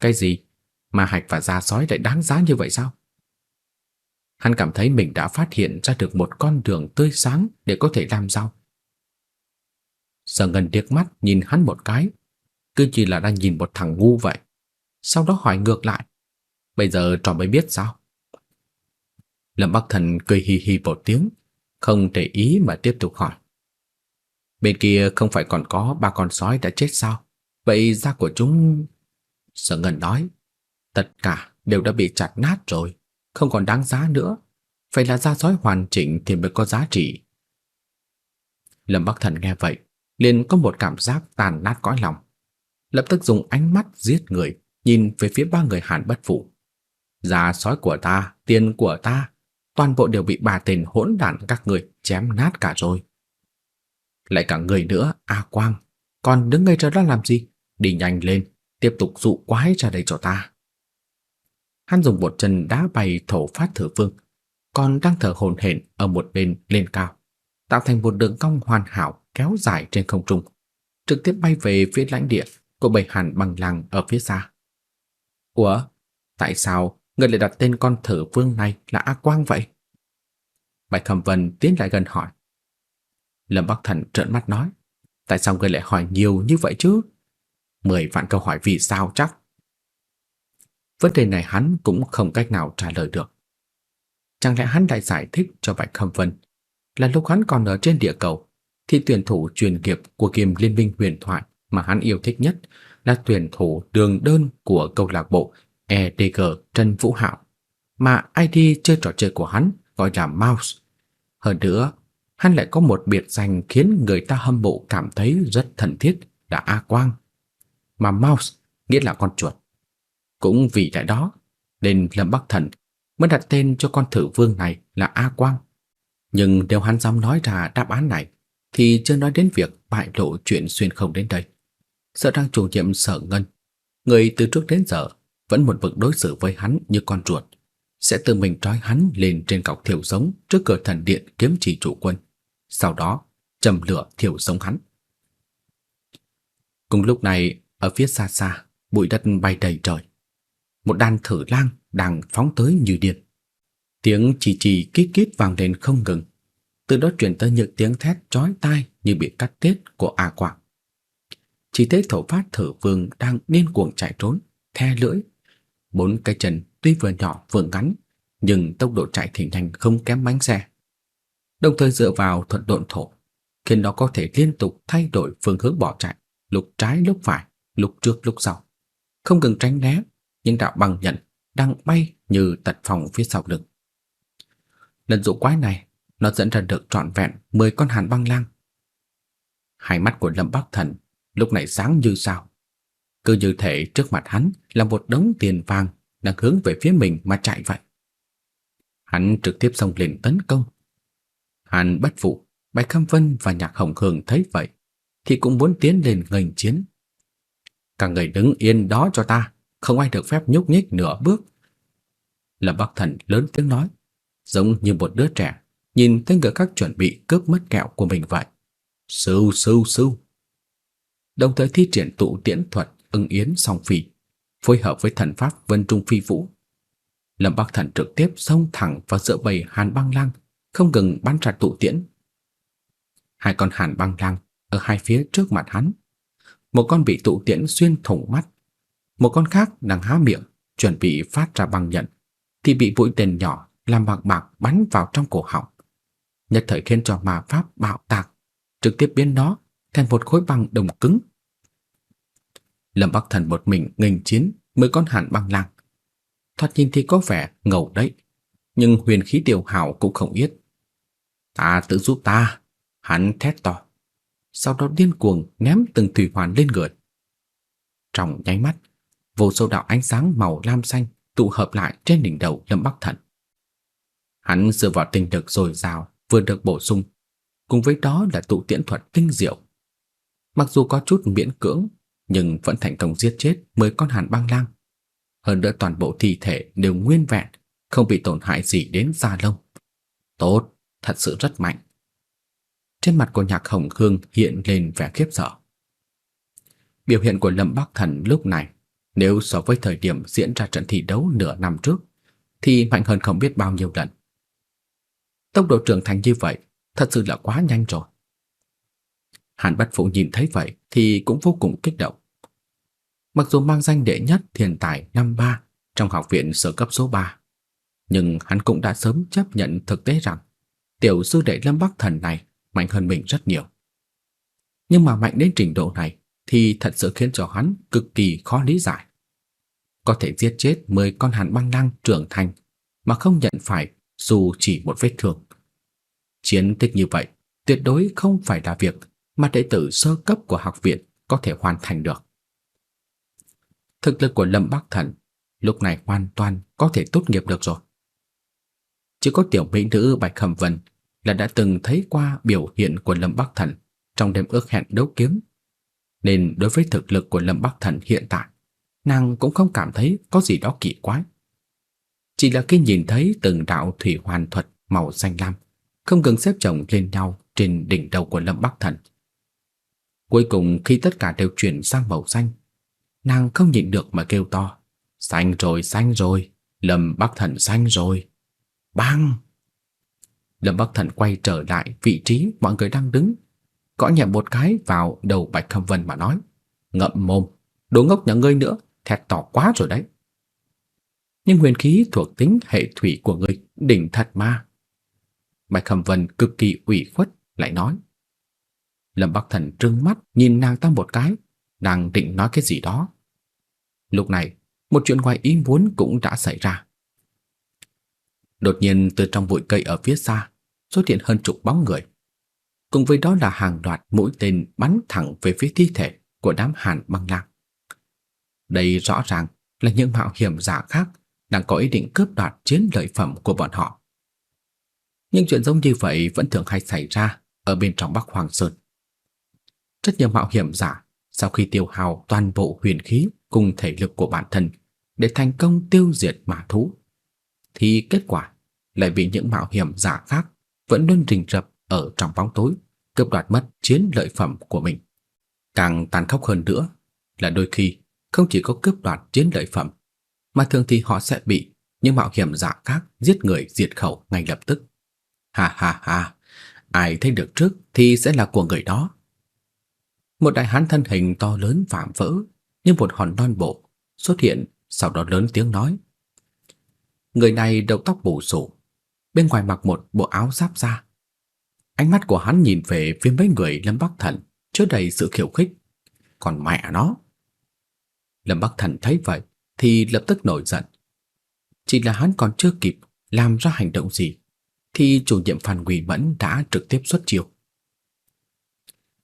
Speaker 2: Cái gì? Ma hạch và da sói lại đáng giá như vậy sao? Hắn cảm thấy mình đã phát hiện ra được một con đường tươi sáng để có thể làm giàu. Sở Ngân điếc mắt nhìn hắn một cái, cứ chỉ là đang nhìn một thằng ngu vậy. Sau đó hỏi ngược lại, bây giờ trò mới biết sao? Lâm Bắc Thần cười hì hì một tiếng, không để ý mà tiếp tục hỏi. Bên kia không phải còn có ba con sói đã chết sao? Vậy da của chúng... Sở Ngân nói, tất cả đều đã bị chặt nát rồi, không còn đáng giá nữa. Phải là da sói hoàn chỉnh thì mới có giá trị. Lâm Bắc Thần nghe vậy, liền có một cảm giác tàn nát cõi lòng. Lập tức dùng ánh mắt giết người, nhìn về phía ba người Hàn bất phụ. Da sói của ta, tiền của ta, toàn bộ đều bị ba tên hỗn đản các người chém nát cả rồi. Lại cả người nữa, A Quang, còn đứng ngây ra đó làm gì? Đi nhanh lên, tiếp tục dụ quái ra đây cho ta. Hắn dùng một chân đá bay thổ phát thử vương, còn đang thở hổn hển ở một bên lên cao, tạo thành một đường cong hoàn hảo kéo dài trên không trung, trực tiếp bay về phía lãnh địa của bầy hàn bằng lăng ở phía xa. Ủa, tại sao người lại đặt tên con thử vương này là A Quang vậy? Bạch Khâm Vân tiến lại gần hỏi. Lâm Bắc Thần trợn mắt nói, tại sao người lại hỏi nhiều như vậy chứ? Mười vạn câu hỏi vì sao chắc? Vấn đề này hắn cũng không cách nào trả lời được. Chẳng lẽ hắn lại giải thích cho Bạch Khâm Vân là lúc hắn còn ở trên địa cầu thì tuyển thủ truyền nghiệp của game Liên minh huyền thoại mà hắn yêu thích nhất là tuyển thủ đường đơn của câu lạc bộ EDG Trần Vũ Hạo, mà ID chơi trò chơi của hắn gọi là Mouse. Hơn nữa, hắn lại có một biệt danh khiến người ta hâm mộ cảm thấy rất thân thiết là A Quang. Mà Mouse nghĩa là con chuột. Cũng vì tại đó, nên Lâm Bắc Thần mới đặt tên cho con thử vương này là A Quang. Nhưng nếu hắn dám nói ra đáp án này, thì chưa nói đến việc bại lộ chuyện xuyên không đến đây. Sợ đang chủ nhiệm sở ngân, người từ trước đến giờ vẫn một mực đối xử với hắn như con ruột, sẽ tự mình trói hắn lên trên cọc thiểu sống trước cửa thần điện kiếm chỉ chủ quân, sau đó châm lửa thiểu sống hắn. Cùng lúc này, ở phía xa xa, bụi đất bay đầy trời. Một đàn thử lang đang phóng tới như điên. Tiếng chỉ chỉ kít kít vang lên không ngừng, từ đó truyền tới những tiếng thét chói tai như bị cắt tiết của A Quảng. Chỉ thấy thổ phát thử vương đang điên cuồng chạy trốn, the lưỡi. Bốn cái chân tuy vừa nhỏ vừa ngắn, nhưng tốc độ chạy thì nhanh không kém bánh xe. Đồng thời dựa vào thuận độn thổ, khiến nó có thể liên tục thay đổi phương hướng bỏ chạy, lúc trái lúc phải, lúc trước lúc sau. Không cần tránh né, nhưng đạo bằng nhận đang bay như tật phòng phía sau lưng. Lần dụ quái này nó dẫn ra được trọn vẹn 10 con hàn băng lang. Hai mắt của Lâm Bắc Thần lúc này sáng như sao. Cứ như thể trước mặt hắn là một đống tiền vàng đang hướng về phía mình mà chạy vậy. Hắn trực tiếp xông lên tấn công. Hàn Bất Phụ, Bạch Khâm Vân và Nhạc Hồng Hương thấy vậy thì cũng muốn tiến lên nghênh chiến. Cả người đứng yên đó cho ta, không ai được phép nhúc nhích nửa bước. Lâm Bắc Thần lớn tiếng nói, giống như một đứa trẻ nhìn thấy người khác chuẩn bị cướp mất kẹo của mình vậy. Sưu sưu sưu. Đồng thời thi triển tụ tiễn thuật ưng yến song phi, phối hợp với thần pháp Vân Trung Phi Vũ. Lâm Bắc Thần trực tiếp xông thẳng vào giữa bầy Hàn Băng Lang, không ngừng bắn ra tụ tiễn. Hai con Hàn Băng Lang ở hai phía trước mặt hắn, một con bị tụ tiễn xuyên thủng mắt, một con khác đang há miệng chuẩn bị phát ra băng nhận thì bị mũi tên nhỏ làm bạc bạc bắn vào trong cổ họng nhất thời khiến cho ma pháp bạo tạc, trực tiếp biến nó thành một khối băng đồng cứng. Lâm Bắc Thần một mình nghênh chiến mười con hàn băng lang. Thoạt nhìn thì có vẻ ngầu đấy, nhưng huyền khí tiêu hảo cũng không ít. Ta tự giúp ta, hắn thét to. Sau đó điên cuồng ném từng thủy hoàn lên người. Trong nháy mắt, vô số đạo ánh sáng màu lam xanh tụ hợp lại trên đỉnh đầu Lâm Bắc Thần. Hắn dựa vào tinh lực dồi dào, vừa được bổ sung, cùng với đó là tụ tiễn thuật tinh diệu. Mặc dù có chút miễn cưỡng, nhưng vẫn thành công giết chết 10 con hàn băng lang. Hơn nữa toàn bộ thi thể đều nguyên vẹn, không bị tổn hại gì đến da lông. Tốt, thật sự rất mạnh. Trên mặt của Nhạc Hồng Khương hiện lên vẻ khiếp sợ. Biểu hiện của Lâm Bắc Thần lúc này nếu so với thời điểm diễn ra trận thi đấu nửa năm trước thì mạnh hơn không biết bao nhiêu lần. Tốc độ trưởng thành như vậy thật sự là quá nhanh rồi. Hàn Bất Phụ nhìn thấy vậy thì cũng vô cùng kích động. Mặc dù mang danh đệ nhất thiên tài năm ba trong học viện sở cấp số 3, nhưng hắn cũng đã sớm chấp nhận thực tế rằng tiểu sư đệ Lâm Bắc Thần này mạnh hơn mình rất nhiều. Nhưng mà mạnh đến trình độ này thì thật sự khiến cho hắn cực kỳ khó lý giải. Có thể giết chết 10 con hàn băng lang trưởng thành mà không nhận phải dù chỉ một vết thương. Chiến tích như vậy tuyệt đối không phải là việc mà đệ tử sơ cấp của học viện có thể hoàn thành được. Thực lực của Lâm Bắc Thần lúc này hoàn toàn có thể tốt nghiệp được rồi. Chỉ có tiểu mỹ nữ Bạch Khẩm Vân là đã từng thấy qua biểu hiện của Lâm Bắc Thần trong đêm ước hẹn đấu kiếm, nên đối với thực lực của Lâm Bắc Thần hiện tại, nàng cũng không cảm thấy có gì đó kỳ quái. Chỉ là khi nhìn thấy từng đạo thủy hoàn thuật màu xanh lam không ngừng xếp chồng lên nhau trên đỉnh đầu của Lâm Bắc Thần. Cuối cùng khi tất cả đều chuyển sang màu xanh, nàng không nhịn được mà kêu to, "Xanh rồi, xanh rồi, Lâm Bắc Thần xanh rồi." Bang! Lâm Bắc Thần quay trở lại vị trí mọi người đang đứng, gõ nhẹ một cái vào đầu Bạch Khâm Vân mà nói, "Ngậm mồm, đồ ngốc nhà ngươi nữa, thẹt tỏ quá rồi đấy." Nhưng huyền khí thuộc tính hệ thủy của ngươi đỉnh thật mà. Bạch Khâm Vân cực kỳ ủy khuất lại nói. Lâm Bắc Thần trừng mắt nhìn nàng ta một cái, đang định nói cái gì đó. Lúc này, một chuyện ngoài ý muốn cũng đã xảy ra. Đột nhiên từ trong bụi cây ở phía xa xuất hiện hơn chục bóng người. Cùng với đó là hàng loạt mũi tên bắn thẳng về phía thi thể của đám Hàn băng lang. Đây rõ ràng là những mạo hiểm giả khác đang có ý định cướp đoạt chiến lợi phẩm của bọn họ. Nhưng chuyện giống như vậy vẫn thường hay xảy ra ở bên trong Bắc Hoàng Sơn. Rất nhiều mạo hiểm giả sau khi tiêu hao toàn bộ huyền khí cùng thể lực của bản thân để thành công tiêu diệt ma thú, thì kết quả lại bị những mạo hiểm giả khác vẫn luôn rình rập ở trong bóng tối, cướp đoạt mất chiến lợi phẩm của mình. Càng tàn khốc hơn nữa là đôi khi không chỉ có cướp đoạt chiến lợi phẩm, mà thường thì họ sẽ bị những mạo hiểm giả khác giết người diệt khẩu ngay lập tức. Ha ha ha, ai thấy được trước thì sẽ là của người đó. Một đại hán thân hình to lớn vạm vỡ như một hòn non bộ xuất hiện, sau đó lớn tiếng nói: Người này đầu tóc bù xù, bên ngoài mặc một bộ áo giáp da. Ánh mắt của hắn nhìn về phía mấy người Lâm Bắc Thần, chứa đầy sự khiêu khích. Còn mẹ nó. Lâm Bắc Thần thấy vậy thì lập tức nổi giận. Chỉ là hắn còn chưa kịp làm ra hành động gì thì chủ nhiệm Phan Quỳ Mẫn đã trực tiếp xuất chiêu.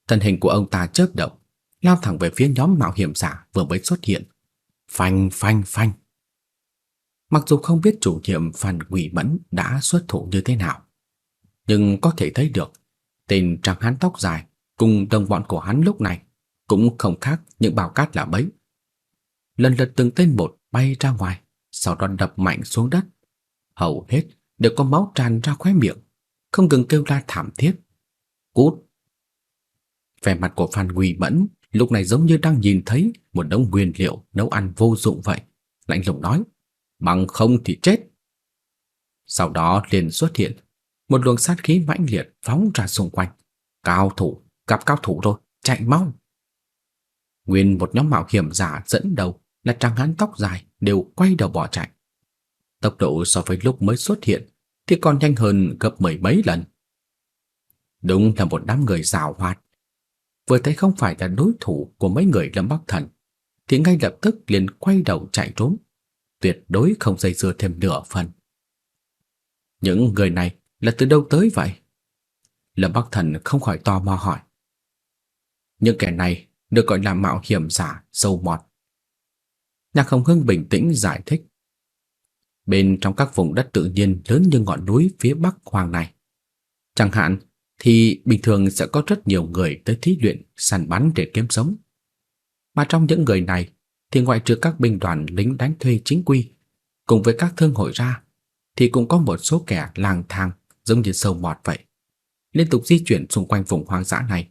Speaker 2: Thân hình của ông ta chớp động, lao thẳng về phía nhóm mạo hiểm giả vừa mới xuất hiện. Phanh phanh phanh. Mặc dù không biết chủ nhiệm Phan Quỷ Mẫn đã xuất thủ như thế nào, nhưng có thể thấy được tên trắng hán tóc dài cùng đồng bọn của hắn lúc này cũng không khác những bào cát là bấy. Lần lượt từng tên một bay ra ngoài, sau đó đập mạnh xuống đất. Hầu hết đều có máu tràn ra khóe miệng, không ngừng kêu la thảm thiết. Cút! Vẻ mặt của Phan Quỳ Mẫn lúc này giống như đang nhìn thấy một đống nguyên liệu nấu ăn vô dụng vậy, lạnh lùng nói: bằng không thì chết. Sau đó liền xuất hiện một luồng sát khí mãnh liệt phóng ra xung quanh. Cao thủ, gặp cao thủ rồi, chạy mau. Nguyên một nhóm mạo hiểm giả dẫn đầu là trắng hán tóc dài đều quay đầu bỏ chạy. Tốc độ so với lúc mới xuất hiện thì còn nhanh hơn gấp mười mấy lần. Đúng là một đám người giàu hoạt. Vừa thấy không phải là đối thủ của mấy người Lâm Bắc Thần, thì ngay lập tức liền quay đầu chạy trốn tuyệt đối không dây dưa thêm nửa phần. Những người này là từ đâu tới vậy? Lâm Bắc Thần không khỏi tò mò hỏi. Những kẻ này được gọi là mạo hiểm giả sâu mọt. Nhạc Hồng Hưng bình tĩnh giải thích. Bên trong các vùng đất tự nhiên lớn như ngọn núi phía bắc hoàng này, chẳng hạn thì bình thường sẽ có rất nhiều người tới thí luyện săn bắn để kiếm sống. Mà trong những người này thì ngoại trừ các binh đoàn lính đánh thuê chính quy cùng với các thương hội ra thì cũng có một số kẻ lang thang giống như sâu mọt vậy, liên tục di chuyển xung quanh vùng hoang dã này,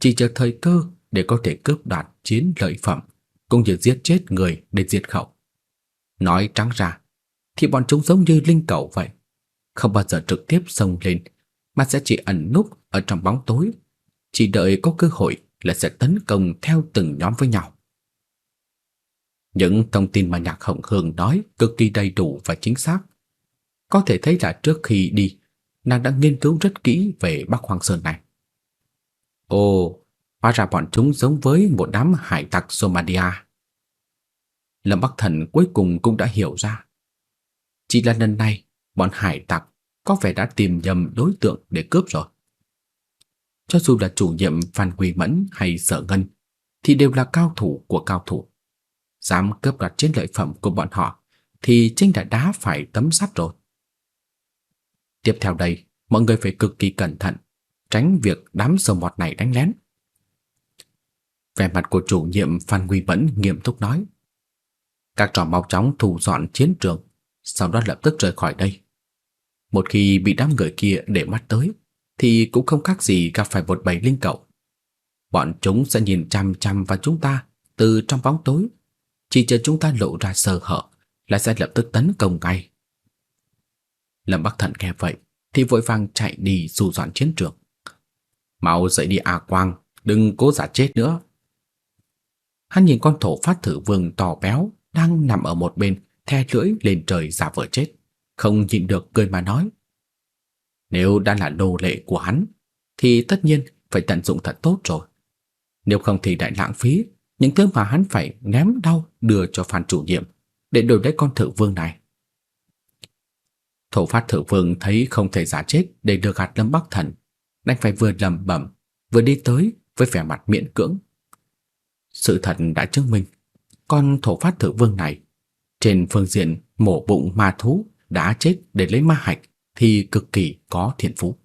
Speaker 2: chỉ chờ thời cơ để có thể cướp đoạt chiến lợi phẩm, cũng như giết chết người để diệt khẩu. Nói trắng ra, thì bọn chúng giống như linh cẩu vậy, không bao giờ trực tiếp xông lên, mà sẽ chỉ ẩn núp ở trong bóng tối, chỉ đợi có cơ hội là sẽ tấn công theo từng nhóm với nhau. Những thông tin mà Nhạc Hồng Hương nói cực kỳ đầy đủ và chính xác. Có thể thấy là trước khi đi, nàng đã nghiên cứu rất kỹ về Bắc Hoàng Sơn này. Ồ, hóa ra bọn chúng giống với một đám hải tặc Somalia. Lâm Bắc Thần cuối cùng cũng đã hiểu ra. Chỉ là lần này, bọn hải tặc có vẻ đã tìm nhầm đối tượng để cướp rồi. Cho dù là chủ nhiệm Phan Quỳ Mẫn hay Sở Ngân, thì đều là cao thủ của cao thủ. Dám cướp đoạt chiến lợi phẩm của bọn họ, thì chính đã đá phải tấm sắt rồi. Tiếp theo đây, mọi người phải cực kỳ cẩn thận, tránh việc đám sờ mọt này đánh lén. Vẻ mặt của chủ nhiệm Phan Quy Mẫn nghiêm túc nói. Các trò mau chóng thu dọn chiến trường, sau đó lập tức rời khỏi đây. Một khi bị đám người kia để mắt tới, thì cũng không khác gì gặp phải một bầy linh cẩu. Bọn chúng sẽ nhìn chăm chăm vào chúng ta từ trong bóng tối, chỉ chờ chúng ta lộ ra sơ hở là sẽ lập tức tấn công ngay. Lâm Bắc Thần nghe vậy thì vội vàng chạy đi dù dọn chiến trường. Mau dậy đi A Quang, đừng cố giả chết nữa. Hắn nhìn con thổ phát thử vương to béo đang nằm ở một bên, the lưỡi lên trời giả vờ chết, không nhịn được cười mà nói: nếu đã là nô lệ của hắn, thì tất nhiên phải tận dụng thật tốt rồi. Nếu không thì đại lãng phí những thứ mà hắn phải ném đau đưa cho Phan chủ nhiệm để đổi lấy con thử vương này. Thổ phát thử vương thấy không thể giả chết để được gạt Lâm Bắc Thần, đành phải vừa lầm bẩm vừa đi tới với vẻ mặt miễn cưỡng. Sự thật đã chứng minh, con thổ phát thử vương này trên phương diện mổ bụng ma thú đã chết để lấy ma hạch thì cực kỳ có thiện phú.